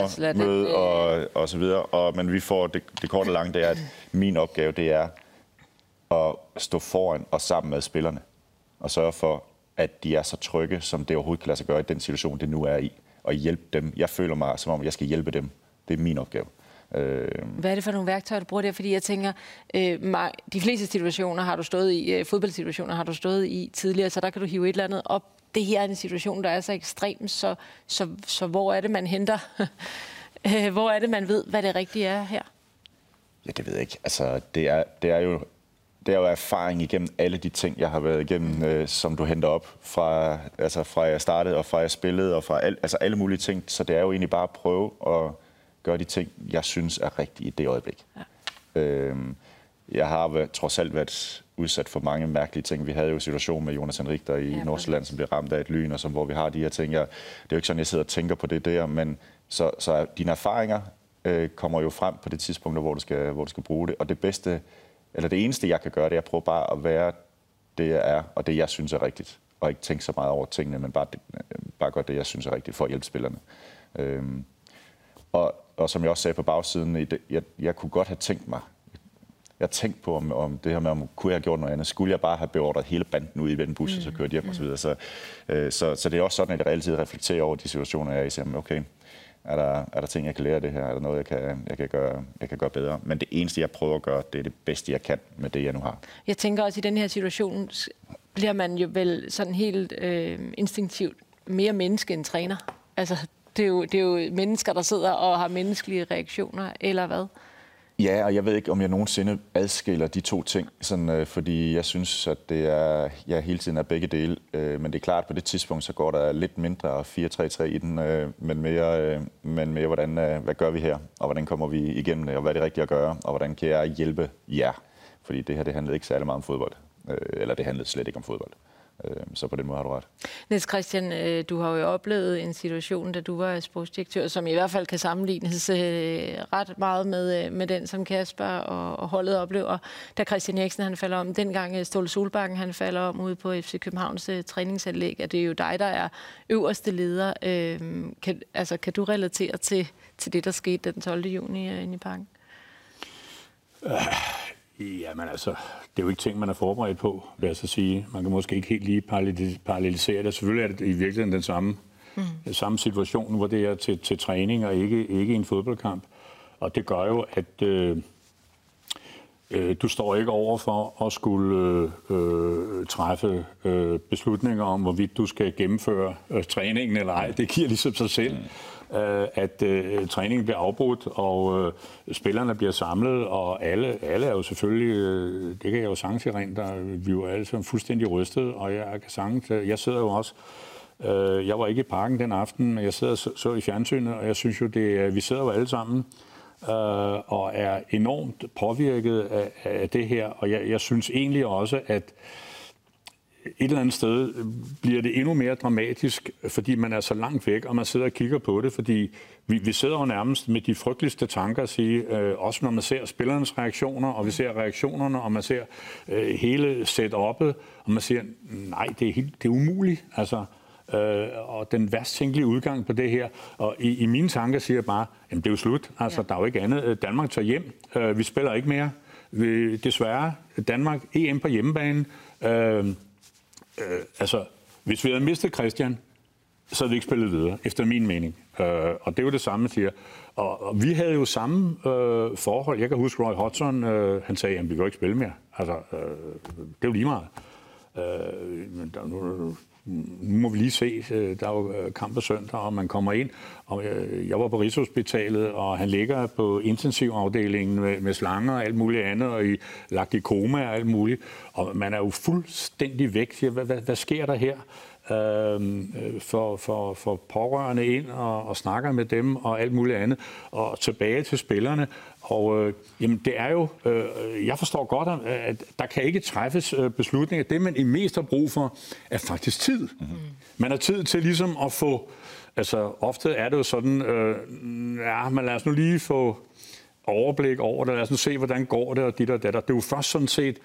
os lade dommermøde det, og, og så videre. Og, men vi får det, det korte og lange, det er, at min opgave, det er at stå foran og sammen med spillerne og sørge for, at de er så trygge, som det overhovedet kan lade sig gøre i den situation, det nu er i. Og hjælpe dem. Jeg føler mig, som om jeg skal hjælpe dem. Det er min opgave. Øh, Hvad er det for nogle værktøjer, du bruger der? Fordi jeg tænker, øh, de fleste situationer har du stået i, øh, fodboldsituationer har du stået i tidligere, så der kan du hive et eller andet op. Det her er en situation, der er så ekstrem, så, så, så hvor er det, man henter? Øh, hvor er det, man ved, hvad det rigtige er her? Ja, det ved jeg ikke. Altså, det er, det er jo det er jo erfaring igennem alle de ting, jeg har været igennem, øh, som du henter op fra, altså fra jeg startede og fra jeg spillede og fra al, altså alle mulige ting. Så det er jo egentlig bare at prøve at gøre de ting, jeg synes er rigtige i det øjeblik. Ja. Øhm, jeg har trods alt været udsat for mange mærkelige ting. Vi havde jo en situation med Jonas Henrik der i Ja, Nordsjælland, som blev ramt af et lyn, og som, hvor vi har de her ting. Jeg, det er jo ikke sådan, jeg sidder og tænker på det der, men så, så dine erfaringer øh, kommer jo frem på det tidspunkt, hvor du, skal, hvor du skal bruge det. Og det bedste, eller det eneste, jeg kan gøre, det er at prøve bare at være det, jeg er, og det, jeg synes er rigtigt. Og ikke tænke så meget over tingene, men bare, bare gøre det, jeg synes er rigtigt, for at hjælpe spillerne. Øhm, og, og som jeg også sagde på bagsiden, jeg, jeg kunne godt have tænkt mig, jeg tænkte på, om, om det her med, om kunne jeg have gjort noget andet. Skulle jeg bare have beordret hele banden ud i en bus, mm. og så kørt hjem osv. Så, videre. så, øh, så, så det er også sådan, at jeg altid reflekterer over de situationer, jeg er i. Jamen, okay, er der, er der ting, jeg kan lære af det her? Er der noget, jeg kan, jeg, kan gøre, jeg kan gøre bedre? Men det eneste, jeg prøver at gøre, det er det bedste, jeg kan med det, jeg nu har. Jeg tænker også, at i den her situation bliver man jo vel sådan helt øh, instinktivt mere menneske end træner. Altså, det er, jo, det er jo mennesker, der sidder og har menneskelige reaktioner, eller hvad? Ja, og jeg ved ikke, om jeg nogensinde adskiller de to ting, sådan, øh, fordi jeg synes, at det er, jeg hele tiden er begge dele. Øh, men det er klart, at på det tidspunkt, så går der lidt mindre 4-3-3 i den, øh, men mere, øh, men mere hvordan, øh, hvad gør vi her, og hvordan kommer vi igennem det, og hvad er det rigtige at gøre, og hvordan kan jeg hjælpe jer? Fordi det her, det handlede ikke særlig meget om fodbold, øh, eller det handlede slet ikke om fodbold. Øh, så på den måde har du ret. Niels Christian, øh, du har jo oplevet en situation, da du var sportsdirektør, som i hvert fald kan sammenlignes øh, ret meget med, med den, som Kasper og, og holdet oplever, da Christian Eriksen han falder om. Dengang Ståle Solbakken han falder om ude på FC Københavns træningsanlæg, og det er jo dig, der er øverste leder. Kan, altså, kan du relatere til, til det, der skete den 12. juni inde i parken? Jamen altså, det er jo ikke ting, man er forberedt på, vil jeg så sige. Man kan måske ikke helt lige parallel- parallelisere det. Selvfølgelig er det i virkeligheden den samme, mm. samme situation, hvor det er til, til træning og ikke, ikke en fodboldkamp. Og det gør jo, at øh, øh, du står ikke over for at skulle øh, øh, træffe øh, beslutninger om, hvorvidt du skal gennemføre øh, træningen eller ej. Det giver ligesom sig selv. øh, at øh, træningen bliver afbrudt, og øh, spillerne bliver samlet, og alle, alle er jo selvfølgelig, øh, det kan jeg jo sagtens rent, der vi er jo alle sammen fuldstændig rystet, og jeg kan sagtens, øh, jeg sidder jo også, øh, jeg var ikke i parken den aften, men jeg sidder så, så i fjernsynet, og jeg synes jo, det, vi sidder jo alle sammen, øh, og er enormt påvirket af, af det her, og jeg, jeg synes egentlig også, at et eller andet sted bliver det endnu mere dramatisk, fordi man er så langt væk, og man sidder og kigger på det, fordi vi, vi sidder jo nærmest med de frygteligste tanker at sige, øh, også når man ser spillernes reaktioner, og vi ser reaktionerne, og man ser øh, hele setup'et, og man siger, nej, det er, helt, det er umuligt, altså, øh, og den værst tænkelige udgang på det her, og i, i mine tanker siger jeg bare, jamen det er jo slut, altså ja. der er jo ikke andet, Øh, Danmark tager hjem, øh, vi spiller ikke mere, vi, desværre, Danmark, EM på hjemmebane, øh, øh, altså, hvis vi havde mistet Christian, så havde vi ikke spillet videre, efter min mening. Øh, og det er jo det samme, siger. Og, og vi havde jo samme øh, forhold. Jeg kan huske Roy Hodgson, øh, han sagde, at vi kan jo ikke spille mere. Altså, øh, det er jo lige meget. Øh, men der, nu, nu må vi lige se, øh, der er jo øh, kamp søndag, og man kommer ind, og øh, jeg var på Rigshospitalet, og han ligger på intensivafdelingen med, med slanger og alt muligt andet, og i, lagt i koma og alt muligt, og man er jo fuldstændig væk. Hvad, hvad, hvad sker der her? Øhm, øh, for, for, for pårørende ind og, og snakker med dem og alt muligt andet, og tilbage til spillerne. Og øh, jamen, det er jo, øh, jeg forstår godt, at der kan ikke træffes øh, beslutninger. Det, man i mest har brug for, er faktisk tid. Mm-hmm. Man har tid til ligesom at få, altså ofte er det jo sådan, øh, ja, men lad os nu lige få overblik over det, lad os nu se, hvordan går det, og dit og datter. Det er jo først sådan set,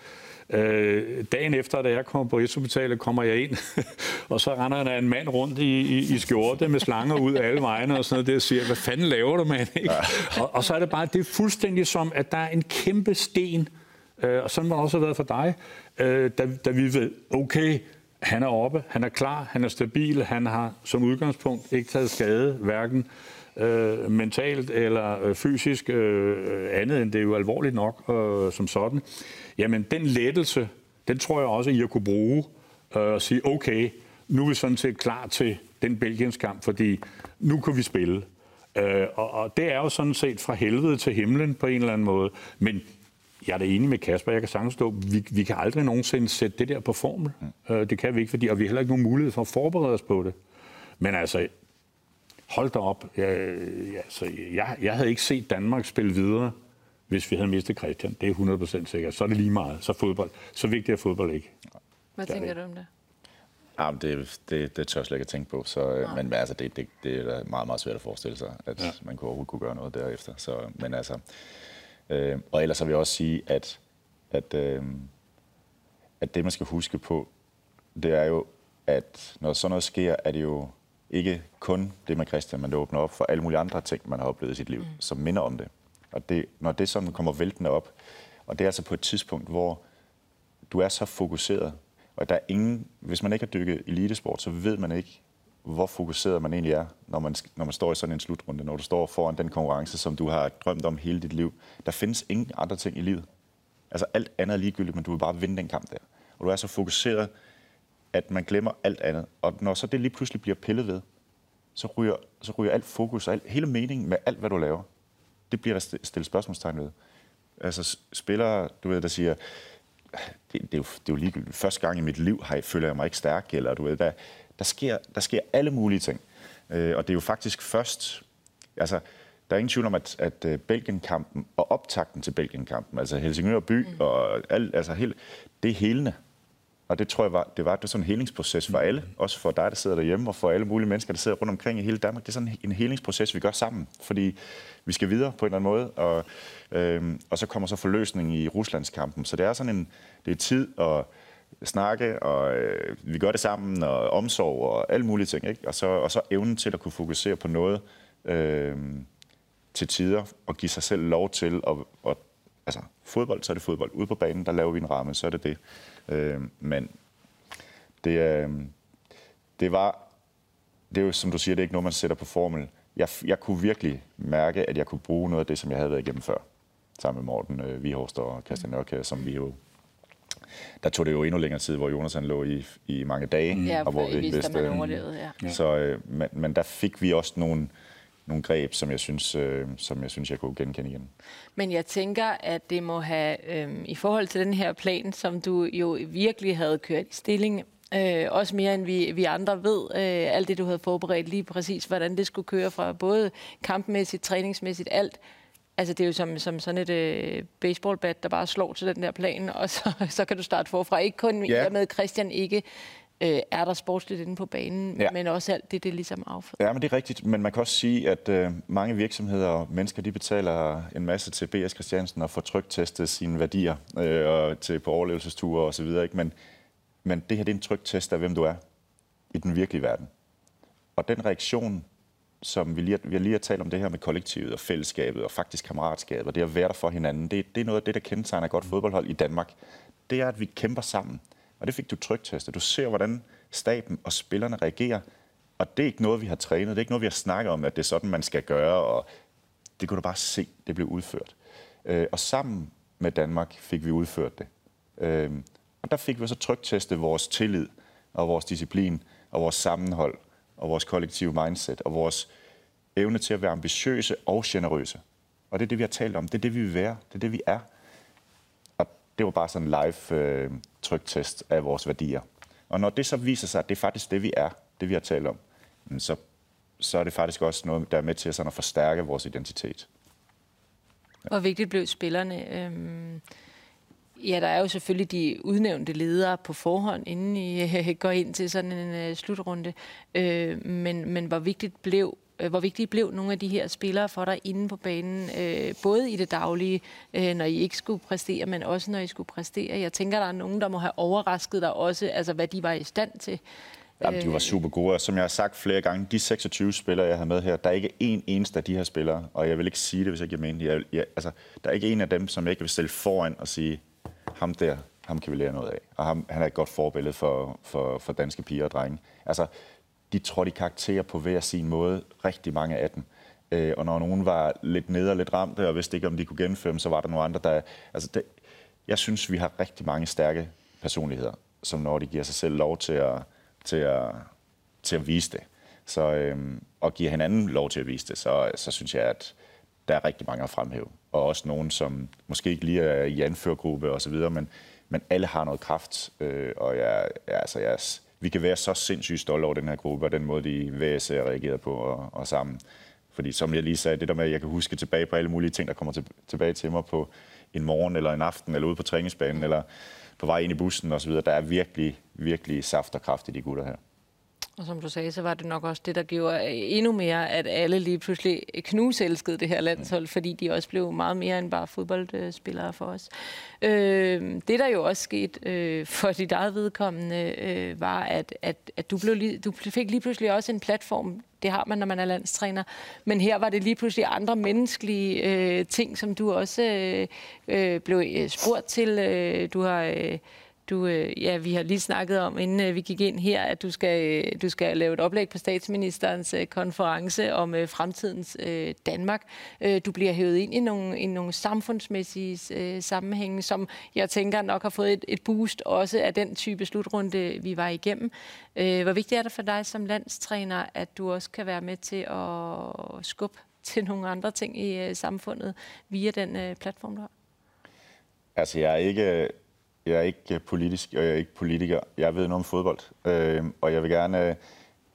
Øh, dagen efter, da jeg kommer på Rigshospitalet, kommer jeg ind, og så render der en mand rundt i, i, i skjorte med slanger ud af alle vegne og sådan noget, det og siger, hvad fanden laver du, mand? Ikke? Ja. Og, og så er det bare, det er fuldstændig som, at der er en kæmpe sten, øh, og sådan må det også have været for dig, øh, da, da vi ved, okay, han er oppe, han er klar, han er stabil, han har som udgangspunkt ikke taget skade, hverken øh, mentalt eller øh, fysisk, øh, andet end det er jo alvorligt nok øh, som sådan. Jamen, den lettelse, den tror jeg også, at I har kunne bruge øh, og sige, okay, nu er vi sådan set klar til den Belgiens kamp, fordi nu kan vi spille. Øh, og, og det er jo sådan set fra helvede til himlen på en eller anden måde. Men jeg er da enig med Kasper, jeg kan sagtens stå, vi, vi kan aldrig nogensinde sætte det der på formel. Mm. Øh, det kan vi ikke, fordi, og vi har heller ikke nogen mulighed for at forberede os på det. Men altså, hold da op. Jeg, altså, jeg, jeg havde ikke set Danmark spille videre, hvis vi havde mistet Christian. Det er 100% sikkert. Så er det lige meget. Så fodbold. Så vigtigt er fodbold ikke. Hvad tænker du om det? Ja, det, det, det tør jeg slet ikke at tænke på. Så, ja. Men altså, det, det, det er meget, meget svært at forestille sig, at ja. man kunne overhovedet kunne gøre noget derefter. Så, men altså, øh, og ellers så vil jeg også sige, at, at, øh, at det, man skal huske på, det er jo, at når sådan noget sker, er det jo ikke kun det med Christian, men det åbner op for alle mulige andre ting, man har oplevet i sit liv, mm. som minder om det. Og det, når det sådan kommer væltende op, og det er altså på et tidspunkt, hvor du er så fokuseret, og der er ingen, hvis man ikke har dykket elitesport, så ved man ikke, hvor fokuseret man egentlig er, når man, når man står i sådan en slutrunde, når du står foran den konkurrence, som du har drømt om hele dit liv. Der findes ingen andre ting i livet. Altså alt andet er ligegyldigt, men du vil bare vinde den kamp der. Og du er så fokuseret, at man glemmer alt andet. Og når så det lige pludselig bliver pillet ved, så ryger, så ryger alt fokus og alt, hele meningen med alt, hvad du laver, det bliver der stillet spørgsmålstegn ved. Altså spillere, du ved, der siger, det, det, er jo, det er jo ligegyldigt. Første gang i mit liv har jeg, føler jeg mig ikke stærk, eller du ved, der, der, sker, der sker alle mulige ting. Øh, og det er jo faktisk først, altså, der er ingen tvivl om, at, at uh, Belgien-kampen og optakten til Belgien-kampen, altså Helsingør by mm. og alt, altså helt, det er helende. Og det tror jeg var, det var, det var sådan en helingsproces for alle, også for dig, der sidder derhjemme, og for alle mulige mennesker, der sidder rundt omkring i hele Danmark. Det er sådan en helingsproces, vi gør sammen, fordi vi skal videre på en eller anden måde, og, øhm, og så kommer så forløsningen i Ruslandskampen. Så det er sådan en, det er tid at snakke, og øh, vi gør det sammen, og omsorg og alle mulige ting, ikke? Og, så, og så evnen til at kunne fokusere på noget øh, til tider, og give sig selv lov til at, at altså, fodbold, så er det fodbold. Ude på banen, der laver vi en ramme, så er det det. Øh, men det, øh, det var, det er jo, som du siger, det er ikke noget, man sætter på formel. Jeg, jeg kunne virkelig mærke, at jeg kunne bruge noget af det, som jeg havde været igennem før. Sammen med Morten øh, Vihorst og Christian Nørkær, som vi jo der tog det jo endnu længere tid, hvor Jonas han lå i, i mange dage. Ja, og hvor vi vidste, at man øh, overlevede. Ja. Så, øh, men, men der fik vi også nogle, nogle greb, som jeg synes, øh, som jeg synes, jeg kunne genkende igen. Men jeg tænker, at det må have, øh, i forhold til den her plan, som du jo virkelig havde kørt i stilling, øh, også mere end vi, vi andre ved, øh, alt det du havde forberedt lige præcis, hvordan det skulle køre fra både kampmæssigt, træningsmæssigt, alt. Altså det er jo som, som sådan et øh, baseballbat, der bare slår til den der plan, og så, så kan du starte forfra. Ikke kun ja. med Christian ikke øh, er der sportsligt inde på banen, ja. men også alt det, det ligesom afføder. Ja, men det er rigtigt. Men man kan også sige, at øh, mange virksomheder og mennesker, de betaler en masse til B.S. Christiansen og får trygtestet sine værdier øh, og til på overlevelsesture og så videre. Ikke? Men, men det her det er en trygtest af, hvem du er i den virkelige verden. Og den reaktion, som vi lige, vi har lige har talt om det her med kollektivet og fællesskabet og faktisk kammeratskabet og det at være der for hinanden, det, det er noget af det, der kendetegner godt fodboldhold i Danmark. Det er, at vi kæmper sammen. Og det fik du trygtestet. Du ser, hvordan staben og spillerne reagerer. Og det er ikke noget, vi har trænet. Det er ikke noget, vi har snakket om, at det er sådan, man skal gøre. Og det kunne du bare se, det blev udført. Øh, og sammen med Danmark fik vi udført det. Øh, og der fik vi så trygtestet vores tillid og vores disciplin, og vores sammenhold, og vores kollektive mindset, og vores evne til at være ambitiøse og generøse. Og det er det, vi har talt om. Det er det, vi vil være. Det er det, vi er. Det var bare sådan en live øh, tryktest af vores værdier. Og når det så viser sig, at det er faktisk det, vi er, det vi har talt om, så, så er det faktisk også noget, der er med til sådan at forstærke vores identitet. Hvor vigtigt blev spillerne? Øhm, ja, der er jo selvfølgelig de udnævnte ledere på forhånd, inden I øh, går ind til sådan en uh, slutrunde. Øh, men, men hvor vigtigt blev hvor vigtige blev nogle af de her spillere for dig inde på banen, øh, både i det daglige, øh, når I ikke skulle præstere, men også når I skulle præstere. Jeg tænker, der er nogen, der må have overrasket dig også, altså hvad de var i stand til. Jamen, de var super gode, og som jeg har sagt flere gange, de 26 spillere, jeg har med her, der er ikke en eneste af de her spillere, og jeg vil ikke sige det, hvis ikke jeg mener det. Jeg, jeg, altså, der er ikke en af dem, som jeg ikke vil stille foran og sige, ham der, ham kan vi lære noget af. Og ham, han er et godt forbillede for, for, for danske piger og drenge. Altså, de trådte i karakter på hver sin måde, rigtig mange af dem. Øh, og når nogen var lidt nede og lidt ramte, og vidste ikke, om de kunne gennemføre dem, så var der nogle andre, der... Altså, det, jeg synes, vi har rigtig mange stærke personligheder, som når de giver sig selv lov til at, til at, til at vise det. Så, øh, og giver hinanden lov til at vise det, så, så synes jeg, at der er rigtig mange at fremhæve. Og også nogen, som måske ikke lige er i anførgruppe og så videre, men, men alle har noget kraft, øh, og jeg, jeg, altså, jeg, vi kan være så sindssygt stolte over den her gruppe, og den måde, de VS reageret på og, og sammen. Fordi som jeg lige sagde, det der med, at jeg kan huske tilbage på alle mulige ting, der kommer til, tilbage til mig på en morgen eller en aften, eller ude på træningsbanen, eller på vej ind i bussen osv., der er virkelig, virkelig saft og kraft i de gutter her. Og som du sagde, så var det nok også det, der gjorde øh, endnu mere, at alle lige pludselig knuselskede det her landshold, fordi de også blev meget mere end bare fodboldspillere for os. Øh, det, der jo også skete øh, for dit eget vedkommende, øh, var, at, at, at du, blev, du fik lige pludselig også en platform. Det har man, når man er landstræner. Men her var det lige pludselig andre menneskelige øh, ting, som du også øh, øh blev øh, spurgt til. Du har... Øh, du, øh, ja, vi har lige snakket om, inden øh, vi gik ind her, at du skal, øh, du skal lave et oplæg på statsministerens øh, konference om øh, fremtidens øh, Danmark. Du bliver hævet ind i nogle, i nogle samfundsmæssige sammenhænge, som jeg tænker nok har fået et, et boost også af den type slutrunde, vi var igennem. Hvor vigtigt er det for dig som landstræner, at du også kan være med til at skubbe til nogle andre ting i samfundet via den platform, du har? Altså, jeg er ikke jeg er ikke øh, politisk, og jeg er ikke politiker. Jeg ved noget om fodbold, øh, og jeg vil gerne... Øh,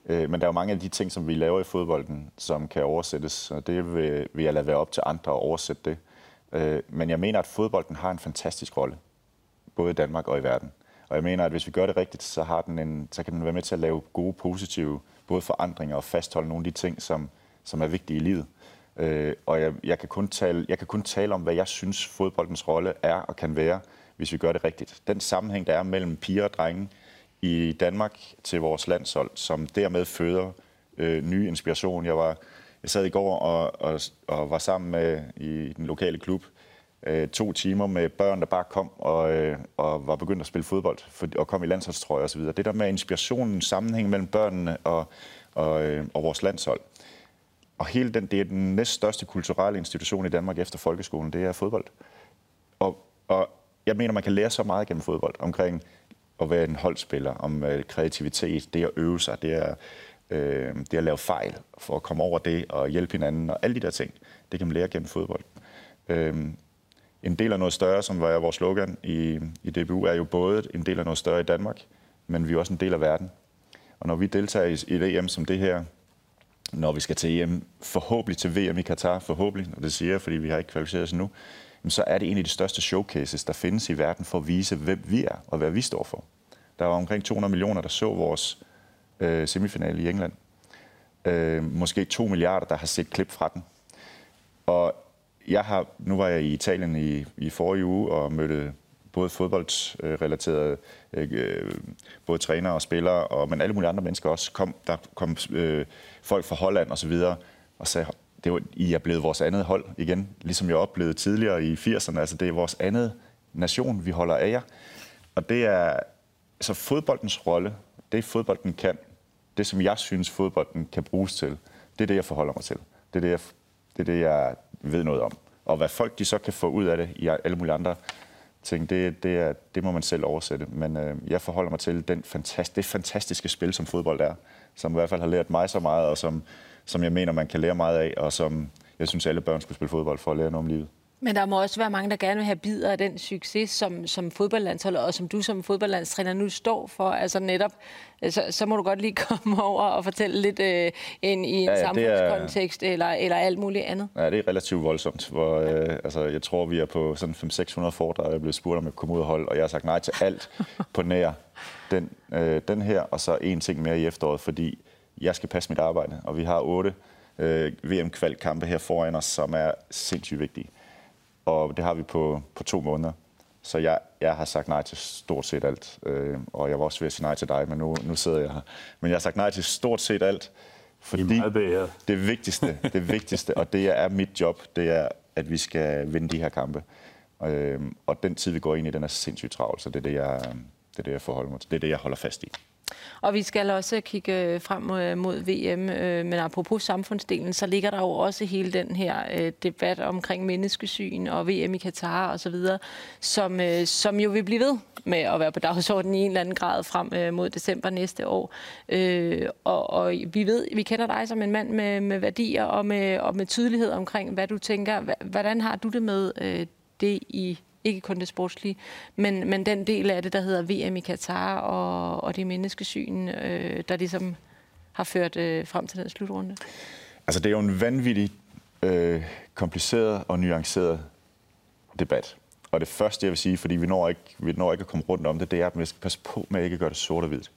øh, men der er jo mange af de ting, som vi laver i fodbolden, som kan oversættes, og det vil, vil jeg lade være op til andre at oversætte det. Øh, men jeg mener, at fodbolden har en fantastisk rolle, både i Danmark og i verden. Og jeg mener, at hvis vi gør det rigtigt, så, har den en, så kan den være med til at lave gode, positive både forandringer og fastholde nogle af de ting, som, som er vigtige i livet. Øh, og jeg, jeg, kan kun tale, jeg kan kun tale om, hvad jeg synes, fodboldens rolle er og kan være hvis vi gør det rigtigt. Den sammenhæng, der er mellem piger og drenge i Danmark til vores landshold, som dermed føder øh, ny inspiration. Jeg var jeg sad i går og, og, og var sammen med i den lokale klub øh, to timer med børn, der bare kom og, øh, og var begyndt at spille fodbold for, og kom i landsholdstrøje osv. Det der med inspirationen, sammenhæng mellem børnene og, og, øh, og vores landshold. Og hele den, det er den næststørste kulturelle institution i Danmark efter folkeskolen, det er fodbold. Og, og jeg mener, man kan lære så meget gennem fodbold omkring at være en holdspiller, om øh, kreativitet, det at øve sig, det at, øh, det at lave fejl for at komme over det og hjælpe hinanden og alle de der ting. Det kan man lære gennem fodbold. Øh, en del af noget større, som var vores slogan i, i DBU, er jo både en del af noget større i Danmark, men vi er også en del af verden. Og når vi deltager i, i et EM som det her, når vi skal til EM, forhåbentlig til VM i Katar, forhåbentlig, og det siger jeg, fordi vi har ikke kvalificeret os nu, så er det en af de største showcases, der findes i verden for at vise, hvem vi er og hvad vi står for. Der var omkring 200 millioner, der så vores øh, semifinale i England. Øh, måske 2 milliarder, der har set klip fra den. Og jeg har, nu var jeg i Italien i, i forrige uge og mødte både fodboldrelaterede, øh, øh, både trænere og spillere, og, men alle mulige andre mennesker også. Kom, der kom øh, folk fra Holland og så videre og sagde, det var, I er blevet vores andet hold igen, ligesom jeg oplevede tidligere i 80'erne. Altså, det er vores andet nation, vi holder af jer. Og det er altså fodboldens rolle, det fodbolden kan, det som jeg synes fodbolden kan bruges til, det er det, jeg forholder mig til. Det er det, jeg, det, er det, jeg ved noget om. Og hvad folk de så kan få ud af det i alle mulige andre ting, det, det, er, det må man selv oversætte. Men øh, jeg forholder mig til den fantast, det fantastiske spil, som fodbold er, som i hvert fald har lært mig så meget, og som, som jeg mener, man kan lære meget af, og som jeg synes, alle børn skulle spille fodbold for at lære noget om livet. Men der må også være mange, der gerne vil have bidder af den succes, som, som fodboldlandshold, og som du som fodboldlandstræner nu står for. Altså netop, så, så må du godt lige komme over og fortælle lidt øh, ind i en ja, ja, samfundskontekst er, eller, eller alt muligt andet. Ja, det er relativt voldsomt. Hvor, øh, altså, jeg tror, vi er på sådan 500-600 foredrag, jeg er blevet spurgt om at komme ud og holde, og jeg har sagt nej til alt på nær den, øh, den her, og så en ting mere i efteråret, fordi jeg skal passe mit arbejde, og vi har otte øh, VM-kvalkampe her foran os, som er sindssygt vigtige og det har vi på, på to måneder. Så jeg, jeg har sagt nej til stort set alt, øh, og jeg var også ved at sige nej til dig, men nu, nu sidder jeg her. Men jeg har sagt nej til stort set alt, fordi det, det vigtigste, det vigtigste, og det er mit job, det er, at vi skal vinde de her kampe. Øh, og den tid, vi går ind i, den er sindssygt travlt, så det er det, jeg, det er det, jeg forholder mig til. Det er det, jeg holder fast i. Og vi skal også kigge øh, frem øh, mod VM, øh, men apropos samfundsdelen, så ligger der jo også hele den her debat omkring menneskesyn og VM i Katar og så videre, som, som jo vil blive ved med at være på dagsordenen i en eller anden grad frem mod december næste år. Og, og vi ved, vi kender dig som en mand med, med værdier og med, og med tydelighed omkring, hvad du tænker. Hvordan har du det med det i ikke kun det sportslige, men, men den del af det, der hedder VM i Katar og, og det menneskesyn, øh, der ligesom har ført øh, frem til den slutrunde? Altså, det er jo en vanvittig øh, kompliceret og nuanceret debat. Og det første, jeg vil sige, fordi vi når ikke, vi når ikke at komme rundt om det, det er, at vi skal passe på med at ikke gøre det sort og hvidt.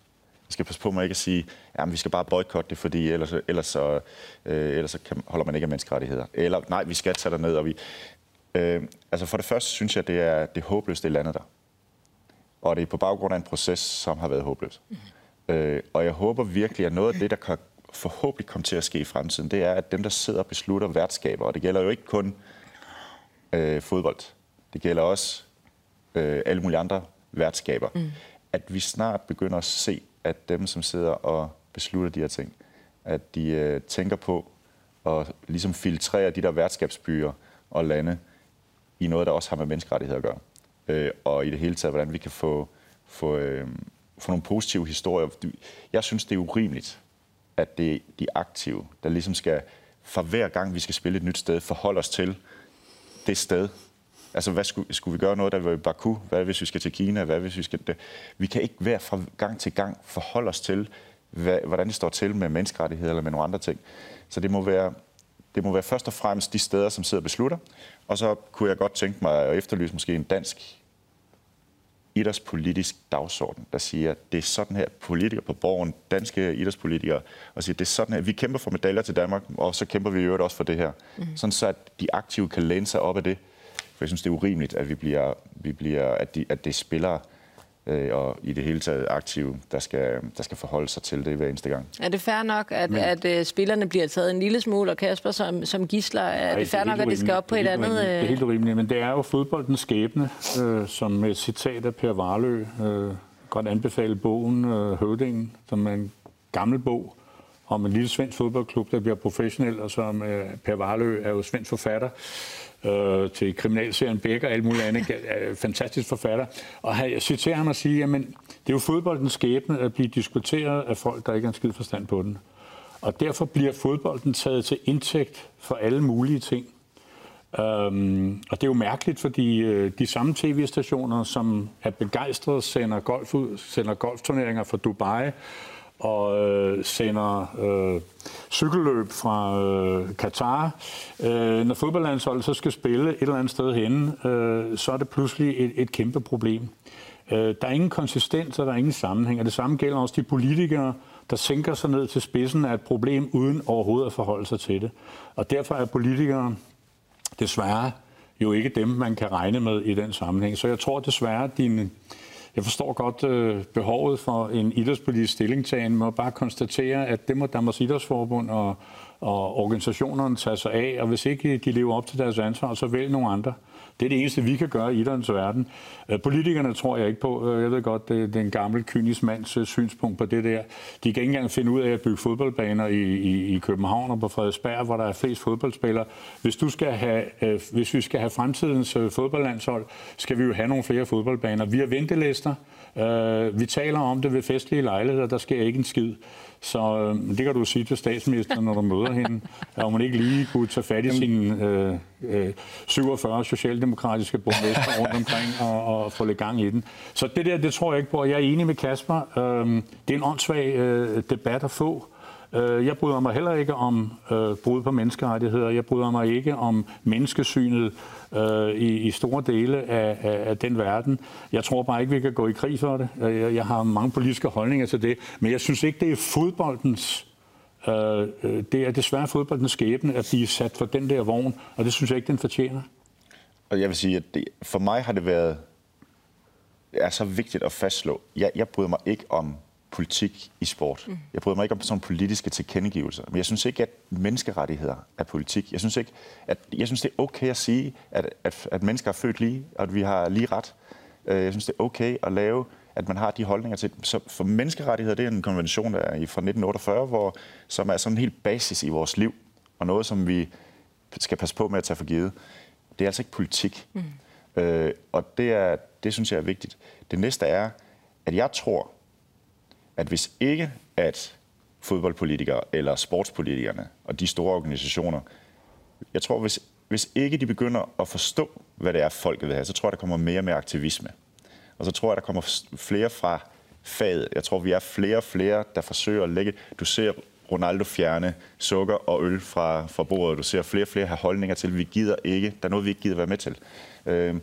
Vi skal passe på med ikke at sige, at vi skal bare boykotte det, fordi ellers, ellers, så, øh, ellers så kan, holder man ikke af menneskerettigheder. Eller nej, vi skal tage ned og vi... Øh, altså for det første synes jeg, det er, det er håbløst, det landet der. Og det er på baggrund af en proces, som har været håbløs. Mm. Øh, og jeg håber virkelig, at noget af det, der kan forhåbentlig komme til at ske i fremtiden, det er, at dem, der sidder og beslutter værtskaber, og det gælder jo ikke kun øh, fodbold, det gælder også øh, alle mulige andre værtskaber, mm. at vi snart begynder at se, at dem, som sidder og beslutter de her ting, at de øh, tænker på at ligesom filtrere de der værtskabsbyer og lande, i noget, der også har med menneskerettigheder at gøre. Øh, og i det hele taget, hvordan vi kan få, få, øh, få nogle positive historier. Jeg synes, det er urimeligt, at det er de aktive, der ligesom skal, for hver gang vi skal spille et nyt sted, forholde os til det sted. Altså, hvad skulle, skulle vi gøre noget, der var i Baku? Hvad hvis vi skal til Kina? Hvad hvis vi skal... Det? Vi kan ikke hver fra gang til gang forholde os til, hvad, hvordan det står til med menneskerettigheder eller med nogle andre ting. Så det må være, det må være først og fremmest de steder, som sidder og beslutter. Og så kunne jeg godt tænke mig at efterlyse måske en dansk idrætspolitisk dagsorden, der siger, at det er sådan her, politikere på borgen, danske idrætspolitikere, og siger, at det er sådan her, vi kæmper for medaljer til Danmark, og så kæmper vi i øvrigt også for det her. Mm. Sådan så, at de aktive kan læne sig op af det. For jeg synes, det er urimeligt, at vi bliver, vi bliver at, de, at det spiller øh, og i det hele taget aktive, der skal, der skal forholde sig til det hver eneste gang. Er det fair nok, at, Men, at, at uh, spillerne bliver taget en lille smule, og Kasper som, som gisler? Er Ej, det fair det nok, at det skal op på et andet... Det er helt urimeligt, men det er jo fodboldens skæbne, øh, som et citat af Per Varlø, øh, godt anbefale bogen øh, Høvdingen, som er en gammel bog om en lille svensk fodboldklub, der bliver professionel, og som øh, Per Varlø er jo svensk forfatter øh, til kriminalserien Bæk og alt muligt andet. Fantastisk forfatter. Og jeg citerer ham og siger, jamen, det er jo fodboldens skæbne at blive diskuteret af folk, der ikke har en skid forstand på den. Og derfor bliver fodbolden taget til indtægt for alle mulige ting. Øhm, og det er jo mærkeligt, fordi øh, de samme tv-stationer, som er begejstrede, sender, golf ud, sender golfturneringer fra Dubai, og øh, sender øh, cykelløb fra øh, Katar. Øh, når fodboldlandsholdet så skal spille et eller andet sted henne, øh, så er det pludselig et, et kæmpe problem. Øh, der er ingen konsistens, og der er ingen sammenhæng. Og det samme gælder også de politikere, der sænker sig ned til spidsen af et problem, uden overhovedet at forholde sig til det. Og derfor er politikere desværre jo ikke dem, man kan regne med i den sammenhæng. Så jeg tror desværre, at dine jeg forstår godt øh, behovet for en idrætspolitisk stillingtagen, men bare konstatere, at det må Danmarks Idrætsforbund og, og organisationerne tage sig af, og hvis ikke de lever op til deres ansvar, så vælg nogle andre. Det er det eneste, vi kan gøre i idrættens verden. Øh, politikerne tror jeg ikke på. Øh, jeg ved godt, det er en gammel, kynisk mands øh, synspunkt på det der. De kan ikke engang finde ud af at bygge fodboldbaner i, i, i København og på Frederiksberg, hvor der er flest fodboldspillere. Hvis, du skal have, hvis vi skal have fremtidens fodboldlandshold, skal vi jo have nogle flere fodboldbaner. Vi har ventelister. Vi taler om det ved festlige lejligheder. Der sker ikke en skid. Så øh, det kan du sige til statsministeren, når du møder hende, at hun ikke lige kunne tage fat i sine øh, øh, 47 socialdemokratiske borgmester rundt omkring og, og få lidt gang i den. Så det der, det tror jeg ikke på. Jeg er enig med Kasper. Øh, det er en åndssvag øh, debat at få. Øh, jeg bryder mig heller ikke om øh, brud på menneskerettigheder. Jeg bryder mig ikke om menneskesynet øh, i, i store dele af, af, af den verden. Jeg tror bare ikke, vi kan gå i krig for det. Øh, jeg, jeg har mange politiske holdninger til det, men jeg synes ikke, det er fodboldens øh, øh, det er desværre fodboldens skæbne at blive sat for den der vogn, og det synes jeg ikke, den fortjener. Og jeg vil sige, at det, for mig har det været er så vigtigt at fastslå. Jeg, jeg bryder mig ikke om politik i sport. Mm. Jeg bryder mig ikke om sådan politiske tilkendegivelser. Men jeg synes ikke, at menneskerettigheder er politik. Jeg synes ikke, at jeg synes, det er okay at sige, at, at, at mennesker er født lige, og at vi har lige ret. Øh, jeg synes, det er okay at lave, at man har de holdninger til. Så for menneskerettigheder, det er en konvention, der er fra 1948, hvor, som er sådan en helt basis i vores liv, og noget, som vi skal passe på med at tage for givet. Det er altså ikke politik. Mm. Øh, og det, er, det synes jeg er vigtigt. Det næste er, at jeg tror, at hvis ikke at fodboldpolitikere eller sportspolitikerne og de store organisationer, jeg tror, hvis, hvis ikke de begynder at forstå, hvad det er, folket vil have, så tror jeg, der kommer mere og mere aktivisme. Og så tror jeg, der kommer flere fra faget. Jeg tror, vi er flere og flere, der forsøger at lægge... Du ser Ronaldo fjerne sukker og øl fra, fra bordet. Du ser flere og flere have holdninger til, vi gider ikke. Der er noget, vi ikke gider være med til. Øh,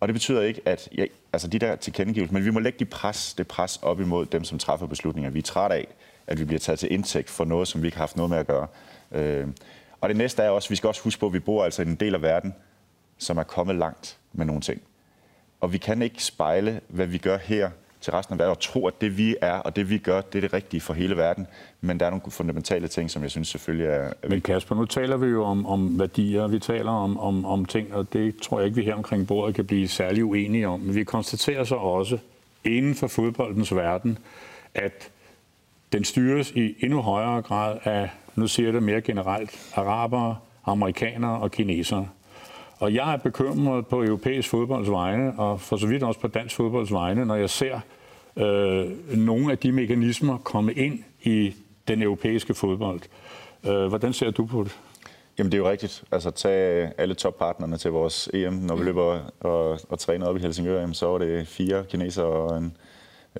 og det betyder ikke, at jeg altså de der tilkendegivelser, men vi må lægge de pres, det pres op imod dem, som træffer beslutninger. Vi er trætte af, at vi bliver taget til indtægt for noget, som vi ikke har haft noget med at gøre. Øh, og det næste er også, vi skal også huske på, at vi bor altså i en del af verden, som er kommet langt med nogle ting. Og vi kan ikke spejle, hvad vi gør her til resten af verden og tro, at det vi er og det vi gør, det er det rigtige for hele verden. Men der er nogle fundamentale ting, som jeg synes selvfølgelig er... Men Kasper, nu taler vi jo om, om værdier, vi taler om, om, om ting, og det tror jeg ikke, vi her omkring bordet kan blive særlig uenige om. Men vi konstaterer så også inden for fodboldens verden, at den styres i endnu højere grad af, nu siger jeg det mere generelt, arabere, amerikanere og kinesere. Og jeg er bekymret på europæisk fodbolds vegne, og for så vidt også på dansk fodbolds vegne, når jeg ser øh, nogle af de mekanismer komme ind i den europæiske fodbold. Øh, hvordan ser du på det? Jamen det er jo rigtigt. Altså tag alle toppartnerne til vores EM, når vi løber og, og træner op i Helsingør, jamen, så er det fire kinesere og en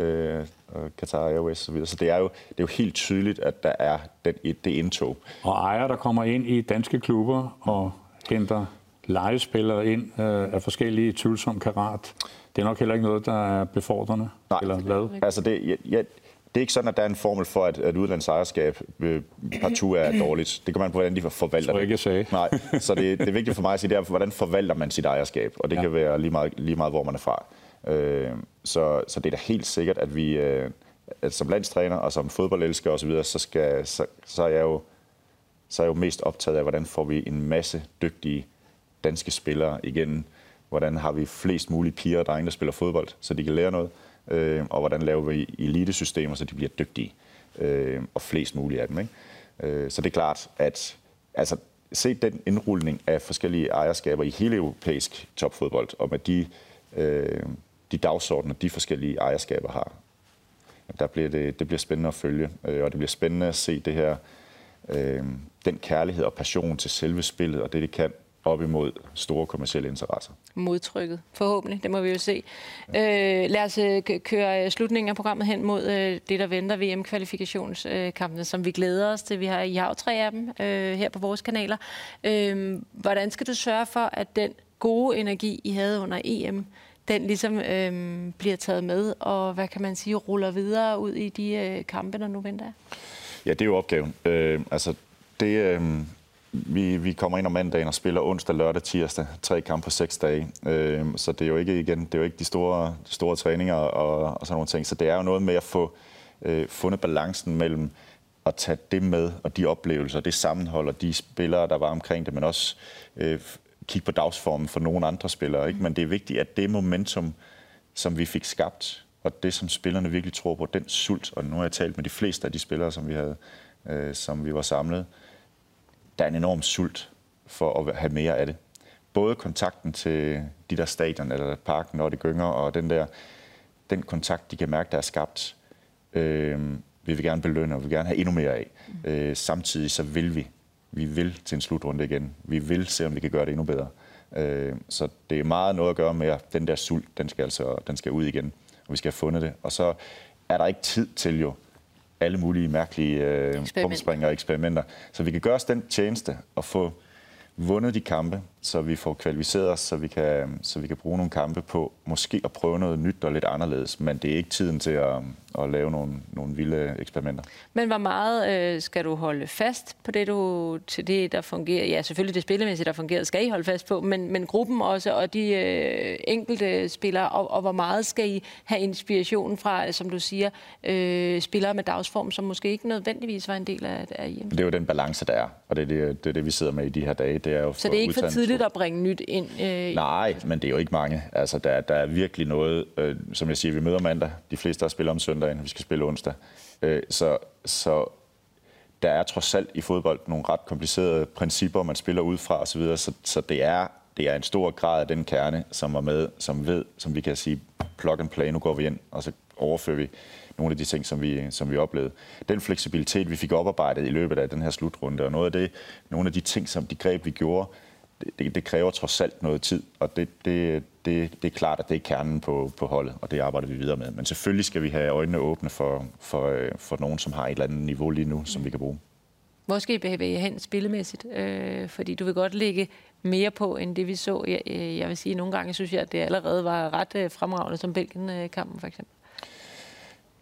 øh, og Qatar Airways osv. Så det er, jo, det er jo helt tydeligt, at der er den, det indtog. Og ejere, der kommer ind i danske klubber og henter legespillere ind øh, af forskellige tvivlsom karat. Det er nok heller ikke noget, der er befordrende. Nej, eller hvad? altså det, ja, ja, det er ikke sådan, at der er en formel for, at, at udlandets ejerskab øh, partout er dårligt. Det kan man på, hvordan de forvalter det. ikke sagde. Nej, så det, det er vigtigt for mig at sige, det er, hvordan forvalter man sit ejerskab, og det ja. kan være lige meget, lige meget, hvor man er fra. Øh, så, så det er da helt sikkert, at vi øh, at som landstræner og som fodboldelsker osv., så, skal, så, så, er jeg jo, så er jeg jo mest optaget af, hvordan får vi en masse dygtige danske spillere igen. Hvordan har vi flest mulige piger og drenge, der spiller fodbold, så de kan lære noget? Øh, og hvordan laver vi elitesystemer, så de bliver dygtige? Øh, og flest mulige af dem. Ikke? Øh, så det er klart, at altså, se den indrulning af forskellige ejerskaber i hele europæisk topfodbold, og med de, øh, de dagsordner, de forskellige ejerskaber har, der bliver det, det bliver spændende at følge, øh, og det bliver spændende at se det her, øh, den kærlighed og passion til selve spillet, og det det kan, op imod store kommersielle interesser. Modtrykket, forhåbentlig, det må vi jo se. Ja. Øh, lad os øh, køre slutningen af programmet hen mod øh, det, der venter VM-kvalifikationskampene, som vi glæder os til. Vi har, I har tre af dem øh, her på vores kanaler. Øh, hvordan skal du sørge for, at den gode energi, I havde under EM, den ligesom øh, bliver taget med, og hvad kan man sige, ruller videre ud i de øh, kampe, der nu venter? Ja, det er jo opgaven. Øh, altså, det, øh, vi, vi kommer ind om mandagen og spiller onsdag, lørdag, tirsdag. Tre kampe på seks dage. Øh, så det er jo ikke igen, det er jo ikke de store, de store træninger og, og sådan nogle ting. Så det er jo noget med at få øh, fundet balancen mellem at tage det med, og de oplevelser, det sammenhold, og de spillere, der var omkring det, men også øh, kigge på dagsformen for nogle andre spillere. Ikke? Men det er vigtigt, at det momentum, som vi fik skabt, og det, som spillerne virkelig tror på, den sult, og nu har jeg talt med de fleste af de spillere, som vi havde, øh, som vi var samlet, der er en enorm sult for at have mere af det. Både kontakten til de der stadion eller parken, når det gynger, og den der den kontakt, de kan mærke, der er skabt, øh, vil gerne belønne, og vi vil gerne have endnu mere af. Øh, samtidig så vil vi, vi vil til en slutrunde igen. Vi vil se, om vi kan gøre det endnu bedre. Øh, så det er meget noget at gøre med, at den der sult, den skal, altså, den skal ud igen, og vi skal have fundet det. Og så er der ikke tid til jo alle mulige mærkelige øh, eksperimenter. og eksperimenter. Så vi kan gøre os den tjeneste og få vundet de kampe, så vi får kvalificeret os, så vi kan, så vi kan bruge nogle kampe på måske at prøve noget nyt og lidt anderledes. Men det er ikke tiden til at, at lave nogle, nogle vilde eksperimenter. Men hvor meget øh, skal du holde fast på det, du, til det, der fungerer? Ja, selvfølgelig det spillemæssige, der fungerer, skal I holde fast på, men, men gruppen også, og de øh, enkelte spillere, og, og hvor meget skal I have inspiration fra, som du siger, øh, spillere med dagsform, som måske ikke nødvendigvis var en del af, af hjemme? Det er jo den balance, der er, og det er det, det, er det vi sidder med i de her dage. Det er jo Så det er ikke for tidligt at bringe nyt ind? Øh... Nej, men det er jo ikke mange. Altså, der, der er virkelig noget, øh, som jeg siger, vi møder mandag. De fleste der spiller om søndagen, vi skal spille onsdag. Øh, så, så der er trods alt i fodbold nogle ret komplicerede principper, man spiller ud fra osv., så, så det er det er en stor grad af den kerne, som var med, som ved, som vi kan sige, plug and play, nu går vi ind, og så overfører vi nogle af de ting, som vi, som vi oplevede. Den fleksibilitet, vi fik oparbejdet i løbet af den her slutrunde, og noget af det, nogle af de ting, som de greb, vi gjorde, det, det kræver trods alt noget tid, og det, det, det, det er klart, at det er kernen på, på holdet, og det arbejder vi videre med. Men selvfølgelig skal vi have øjnene åbne for, for, øh, for nogen, som har et eller andet niveau lige nu, som vi kan bruge. Hvor skal I bevæge hen spillemæssigt? Øh, fordi du vil godt lægge mere på, end det vi så. Jeg, øh, jeg vil sige, at nogle gange synes jeg, at det allerede var ret øh, fremragende, som Belgien-kampen for eksempel.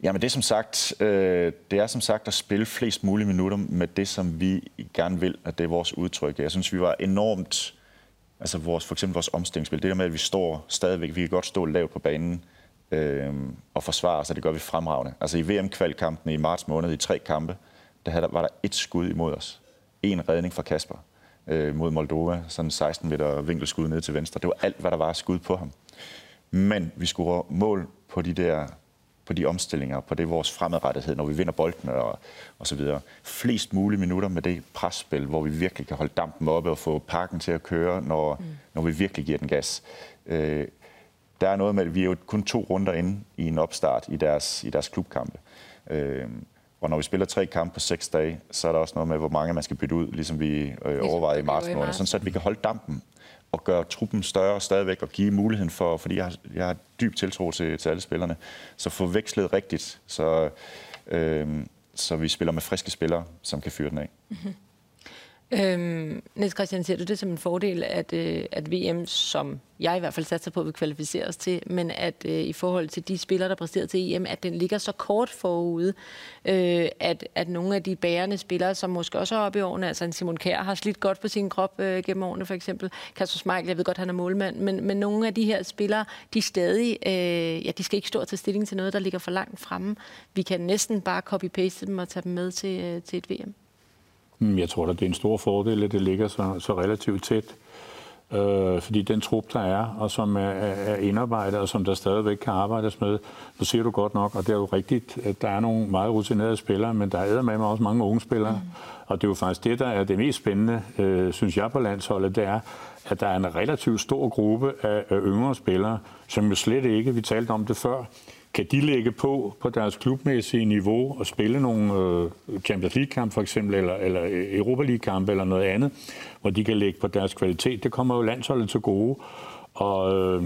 Jamen det er som sagt, øh, det er som sagt at spille flest mulige minutter med det, som vi gerne vil, at det er vores udtryk. Jeg synes, vi var enormt, altså vores, for eksempel vores omstillingsspil, det der med, at vi står stadigvæk, vi kan godt stå lavt på banen øh, og forsvare os, og det gør vi fremragende. Altså i VM-kvalkampen i marts måned i tre kampe, der havde, var der et skud imod os. En redning fra Kasper øh, mod Moldova, sådan 16 meter vinkelskud ned til venstre. Det var alt, hvad der var skud på ham. Men vi skulle mål på de der på de omstillinger, på det vores fremadrettethed, når vi vinder bolden og, og så videre. Flest mulige minutter med det presspil, hvor vi virkelig kan holde dampen oppe og få parken til at køre, når, mm. når vi virkelig giver den gas. Øh, der er noget med, at vi er jo kun to runder inde i en opstart i deres, i deres klubkampe. Øh, og når vi spiller tre kampe på seks dage, så er der også noget med, hvor mange man skal bytte ud, ligesom vi øh, overvejede i marts måned, sådan så at vi kan holde dampen og gøre truppen større stadigvæk og give muligheden for, fordi jeg har, jeg har dyb tiltro til, til alle spillerne, så få vekslet rigtigt, så, øh, så vi spiller med friske spillere, som kan fyre den af. Mm-hmm. Øhm, Niels Christian, ser du det som en fordel, at, øh, at VM, som jeg i hvert fald satser på, vil kvalificere os til, men at øh, i forhold til de spillere, der præsterede til EM, at den ligger så kort forude, øh, at, at nogle af de bærende spillere, som måske også er oppe i årene, altså en Simon Kjær har slidt godt på sin krop øh, gennem årene for eksempel, Kasper Schmeichel, jeg ved godt, han er målmand, men, men nogle af de her spillere, de stadig, øh, ja, de skal ikke stå til stilling til noget, der ligger for langt fremme. Vi kan næsten bare copy-paste dem og tage dem med til, øh, til et VM. Hmm, jeg tror, at det er en stor fordel, at det ligger så, så relativt tæt. Øh, fordi den trup, der er, og som er, er indarbejdet, og som der stadigvæk kan arbejdes med, så siger du godt nok, og det er jo rigtigt, at der er nogle meget rutinerede spillere, men der er med mig også mange unge spillere. Mm. Og det er jo faktisk det, der er det mest spændende, øh, synes jeg, på landsholdet, det er, at der er en relativt stor gruppe af, af yngre spillere, som jo slet ikke, vi talte om det før, kan de lægge på på deres klubmæssige niveau og spille nogle øh, Champions League-kamp for eksempel, eller, eller Europa League-kamp eller noget andet, hvor de kan lægge på deres kvalitet? Det kommer jo landsholdet til gode. Og øh,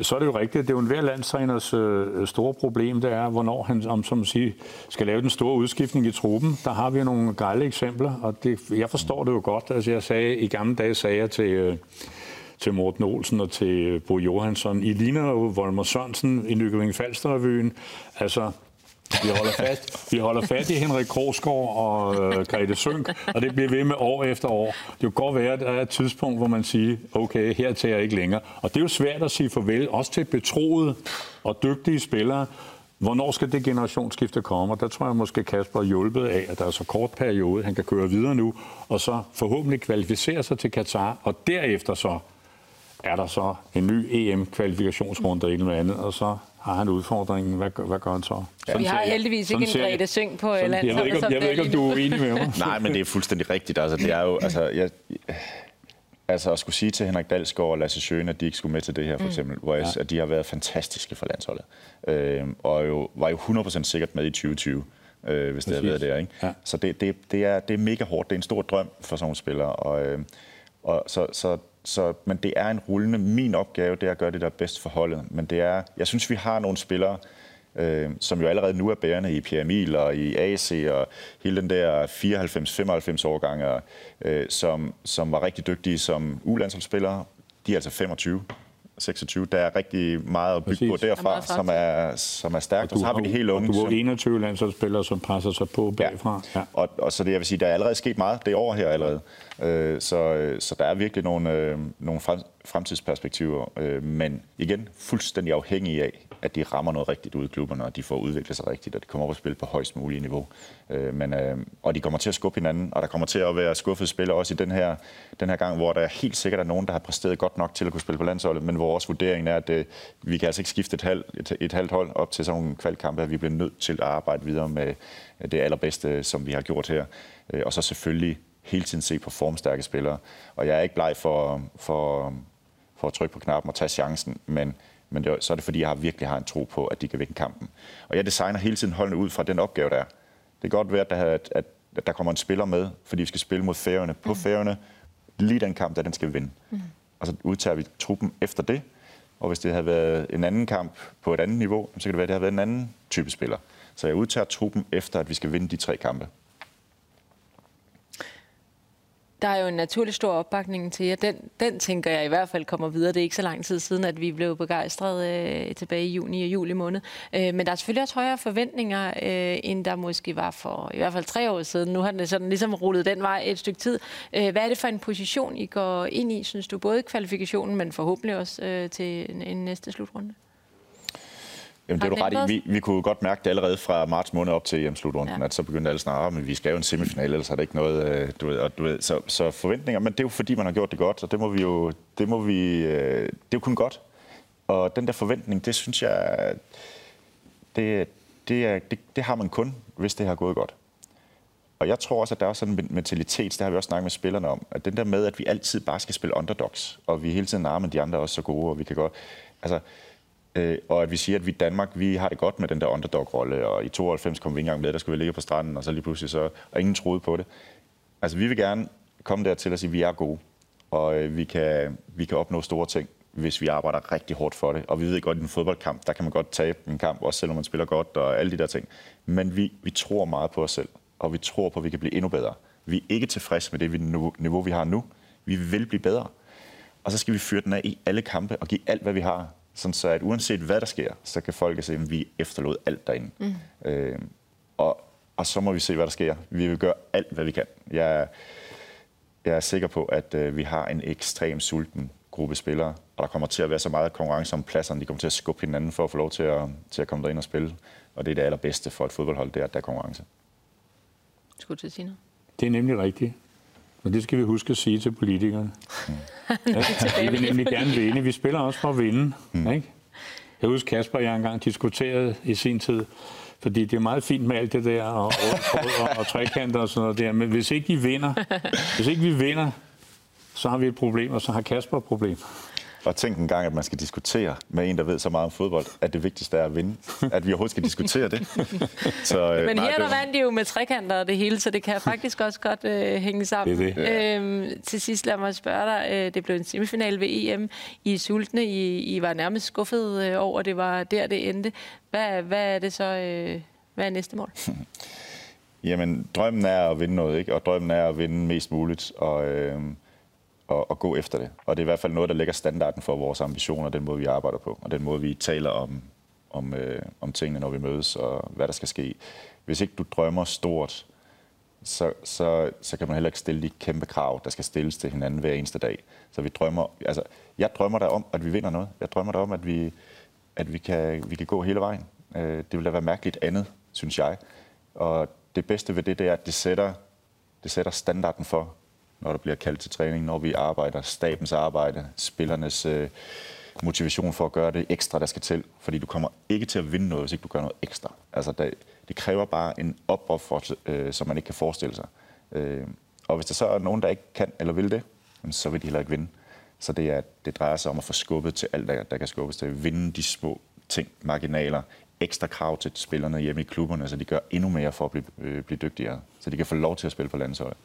så er det jo rigtigt, det er jo enhver landstræners øh, store problem, det er, hvornår han om, som siger, skal lave den store udskiftning i truppen. Der har vi nogle gejle eksempler, og det, jeg forstår det jo godt. Altså jeg sagde, i gamle dage sagde jeg til... Øh, til Morten Olsen og til Bo Johansson. I ligner jo Volmer Sørensen i Nykøbing Falster-revyen. Altså, vi holder fast, vi holder fast i Henrik Krogsgaard og øh, Grete Sønk, og det bliver ved med år efter år. Det kan godt være, at der er et tidspunkt, hvor man siger, okay, her tager jeg ikke længere. Og det er jo svært at sige farvel, også til betroede og dygtige spillere, Hvornår skal det generationsskifte komme? Og der tror jeg måske, Kasper er hjulpet af, at der er så kort periode, han kan køre videre nu, og så forhåbentlig kvalificere sig til Katar, og derefter så er der så en ny EM-kvalifikationsrunde eller noget andet, og så har han udfordringen. Hvad, gør, hvad gør han så? Ja. Vi har heldigvis ikke en Grete Syng på landet. Jeg ved ikke, om, jeg ved ikke, om du er enig med mig. Nej, men det er fuldstændig rigtigt. Altså, det er jo, altså, jeg, altså at skulle sige til Henrik Dalsgaard og Lasse Schøne, at de ikke skulle med til det her, for mm. eksempel, mm. hvor jeg, ja. at de har været fantastiske for landsholdet. Øh, og jo, var jo 100% sikkert med i 2020 øh, hvis Præcis. det havde været der. Ikke? Ja. Så det, det, det, er, det er mega hårdt. Det er en stor drøm for sådan nogle spillere. Og, øh, og så, så, så, men det er en rullende. Min opgave det er at gøre det, der er bedst for holdet. Men det er, jeg synes, vi har nogle spillere, øh, som jo allerede nu er bærende i PMI og i AC og hele den der 94-95 årgang, øh, som, som var rigtig dygtige som u De er altså 25. 26. Der er rigtig meget at bygge Præcis. på derfra, som er, som er stærkt. Og, og så har vi de helt unge. Og du har 21 landsholdsspillere, som presser sig på bagfra. Ja. Ja. Og, og så det, jeg vil sige, der er allerede sket meget det år her allerede. Øh, så, så der er virkelig nogle, øh, nogle fremtidsperspektiver. Øh, men igen, fuldstændig afhængig af, at de rammer noget rigtigt ud i klubberne, og de får udviklet sig rigtigt, og de kommer op og spille på højst mulige niveau. Øh, men, øh, og de kommer til at skubbe hinanden, og der kommer til at være skuffede spillere også i den her, den her gang, hvor der helt sikkert er nogen, der har præsteret godt nok til at kunne spille på landsholdet, men hvor også vurderingen er, at øh, vi kan altså ikke skifte et, halv, et, et halvt hold op til sådan nogle kvalkampe, at vi bliver nødt til at arbejde videre med øh, det allerbedste, som vi har gjort her. Øh, og så selvfølgelig hele tiden se på formstærke spillere. Og jeg er ikke bleg for, for, for at trykke på knappen og tage chancen, men men det, så er det fordi, jeg virkelig har en tro på, at de kan vinde kampen. Og jeg designer hele tiden holdene ud fra den opgave, der er. Det kan godt være, at der, at, at der kommer en spiller med, fordi vi skal spille mod færøerne. På mm. færøerne, lige den kamp, der den skal vi vinde. Mm. Og så udtager vi truppen efter det. Og hvis det havde været en anden kamp på et andet niveau, så kan det være, at det havde været en anden type spiller. Så jeg udtager truppen efter, at vi skal vinde de tre kampe. Der er jo en naturlig stor opbakning til jer. Den, den tænker jeg i hvert fald kommer videre. Det er ikke så lang tid siden, at vi blev begejstret øh, tilbage i juni og juli måned. Øh, men der er selvfølgelig også højere forventninger, øh, end der måske var for i hvert fald tre år siden. Nu har det sådan ligesom rullet den vej et stykke tid. Øh, hvad er det for en position, I går ind i, synes du? Både kvalifikationen, men forhåbentlig også øh, til en, en næste slutrunde? Jamen, det er du ret i. Vi, vi kunne godt mærke det allerede fra marts måned op til EM-slutrunden, ja. at så begyndte alle snart, ah, men vi skal jo en semifinal, ellers er det ikke noget, øh, du ved, og du ved, så, så forventninger, men det er jo fordi, man har gjort det godt, og det må vi jo, det må vi, øh, det er jo kun godt. Og den der forventning, det synes jeg, det, det, er, det, det har man kun, hvis det har gået godt. Og jeg tror også, at der er sådan en mentalitet, det har vi også snakket med spillerne om, at den der med, at vi altid bare skal spille underdogs, og vi hele tiden armer de andre også så gode, og vi kan godt, altså, Øh, og at vi siger, at vi i Danmark, vi har det godt med den der underdog-rolle, og i 92 kom vi ikke engang med, der skulle vi ligge på stranden, og så lige pludselig så, og ingen troede på det. Altså vi vil gerne komme dertil og sige, at vi er gode, og øh, vi, kan, vi kan opnå store ting, hvis vi arbejder rigtig hårdt for det. Og vi ved godt, at i en fodboldkamp, der kan man godt tabe en kamp, også selvom man spiller godt og alle de der ting. Men vi, vi tror meget på os selv, og vi tror på, at vi kan blive endnu bedre. Vi er ikke tilfredse med det niveau, vi har nu. Vi vil blive bedre. Og så skal vi fyre den af i alle kampe og give alt, hvad vi har. Sådan så at uanset hvad der sker, så kan folk se, at vi efterlod alt derinde. Mm. Øh, og, og så må vi se, hvad der sker. Vi vil gøre alt, hvad vi kan. Jeg, jeg er sikker på, at øh, vi har en ekstrem sulten gruppe spillere, og der kommer til at være så meget konkurrence om pladserne, de kommer til at skubbe hinanden for at få lov til at, til at komme derind og spille. Og det er det allerbedste for et fodboldhold, det er, at der er konkurrence. Skulle du til at sige noget? Det er nemlig rigtigt. Og det skal vi huske at sige til politikerne. Mm. Ja, vi vil nemlig gerne vinde. Vi spiller også for at vinde. Mm. Ikke? Jeg husker Kasper, jeg engang diskuterede i sin tid, fordi det er meget fint med alt det der, og, og, og, og trekanter og sådan noget der, men hvis ikke I vinder, hvis ikke vi vinder, så har vi et problem, og så har Kasper et problem. Og tænk en gang, at man skal diskutere med en, der ved så meget om fodbold, at det vigtigste er at vinde. At vi overhovedet skal diskutere det. Så, øh, Men nej, her der vandt de jo med trekanter og det hele, så det kan faktisk også godt øh, hænge sammen. Det det. Øhm, til sidst lad mig spørge dig. Øh, det blev en semifinal ved EM. I sultne. I, I var nærmest skuffet øh, over, det var der, det endte. Hvad, hvad er det så? Øh, hvad er næste mål? Jamen, drømmen er at vinde noget, ikke? Og drømmen er at vinde mest muligt. Og... Øh, at, at gå efter det. Og det er i hvert fald noget, der lægger standarden for vores ambitioner, den måde, vi arbejder på, og den måde, vi taler om, om, øh, om tingene, når vi mødes, og hvad der skal ske. Hvis ikke du drømmer stort, så, så, så kan man heller ikke stille de kæmpe krav, der skal stilles til hinanden hver eneste dag. Så vi drømmer, altså, jeg drømmer der om, at vi vinder noget. Jeg drømmer der om, at vi, at vi kan, vi kan gå hele vejen. Øh, det vil da være mærkeligt andet, synes jeg. Og det bedste ved det, det er, at det sætter, det sætter standarden for, når der bliver kaldt til træning, når vi arbejder, stabens arbejde, spillernes øh, motivation for at gøre det ekstra, der skal til. Fordi du kommer ikke til at vinde noget, hvis ikke du gør noget ekstra. Altså, det, det kræver bare en opoffrelse, øh, som man ikke kan forestille sig. Øh, og hvis der så er nogen, der ikke kan eller vil det, så vil de heller ikke vinde. Så det, er, det drejer sig om at få skubbet til alt, der, der kan skubbes til. Vinde de små ting, marginaler, ekstra krav til spillerne hjemme i klubberne, så de gør endnu mere for at blive, øh, blive dygtigere. Så de kan få lov til at spille på landsholdet.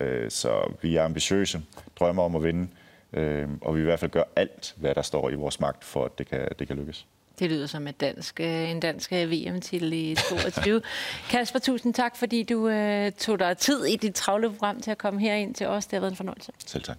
Øh, så vi er ambitiøse, drømmer om at vinde, øh, og vi vil i hvert fald gøre alt, hvad der står i vores magt, for at det kan, det kan lykkes. Det lyder som et dansk, øh, en dansk VM-titel i 22. Kasper, tusind tak, fordi du øh, tog dig tid i dit travle program til at komme herind til os. Det har været en fornøjelse. Selv tak.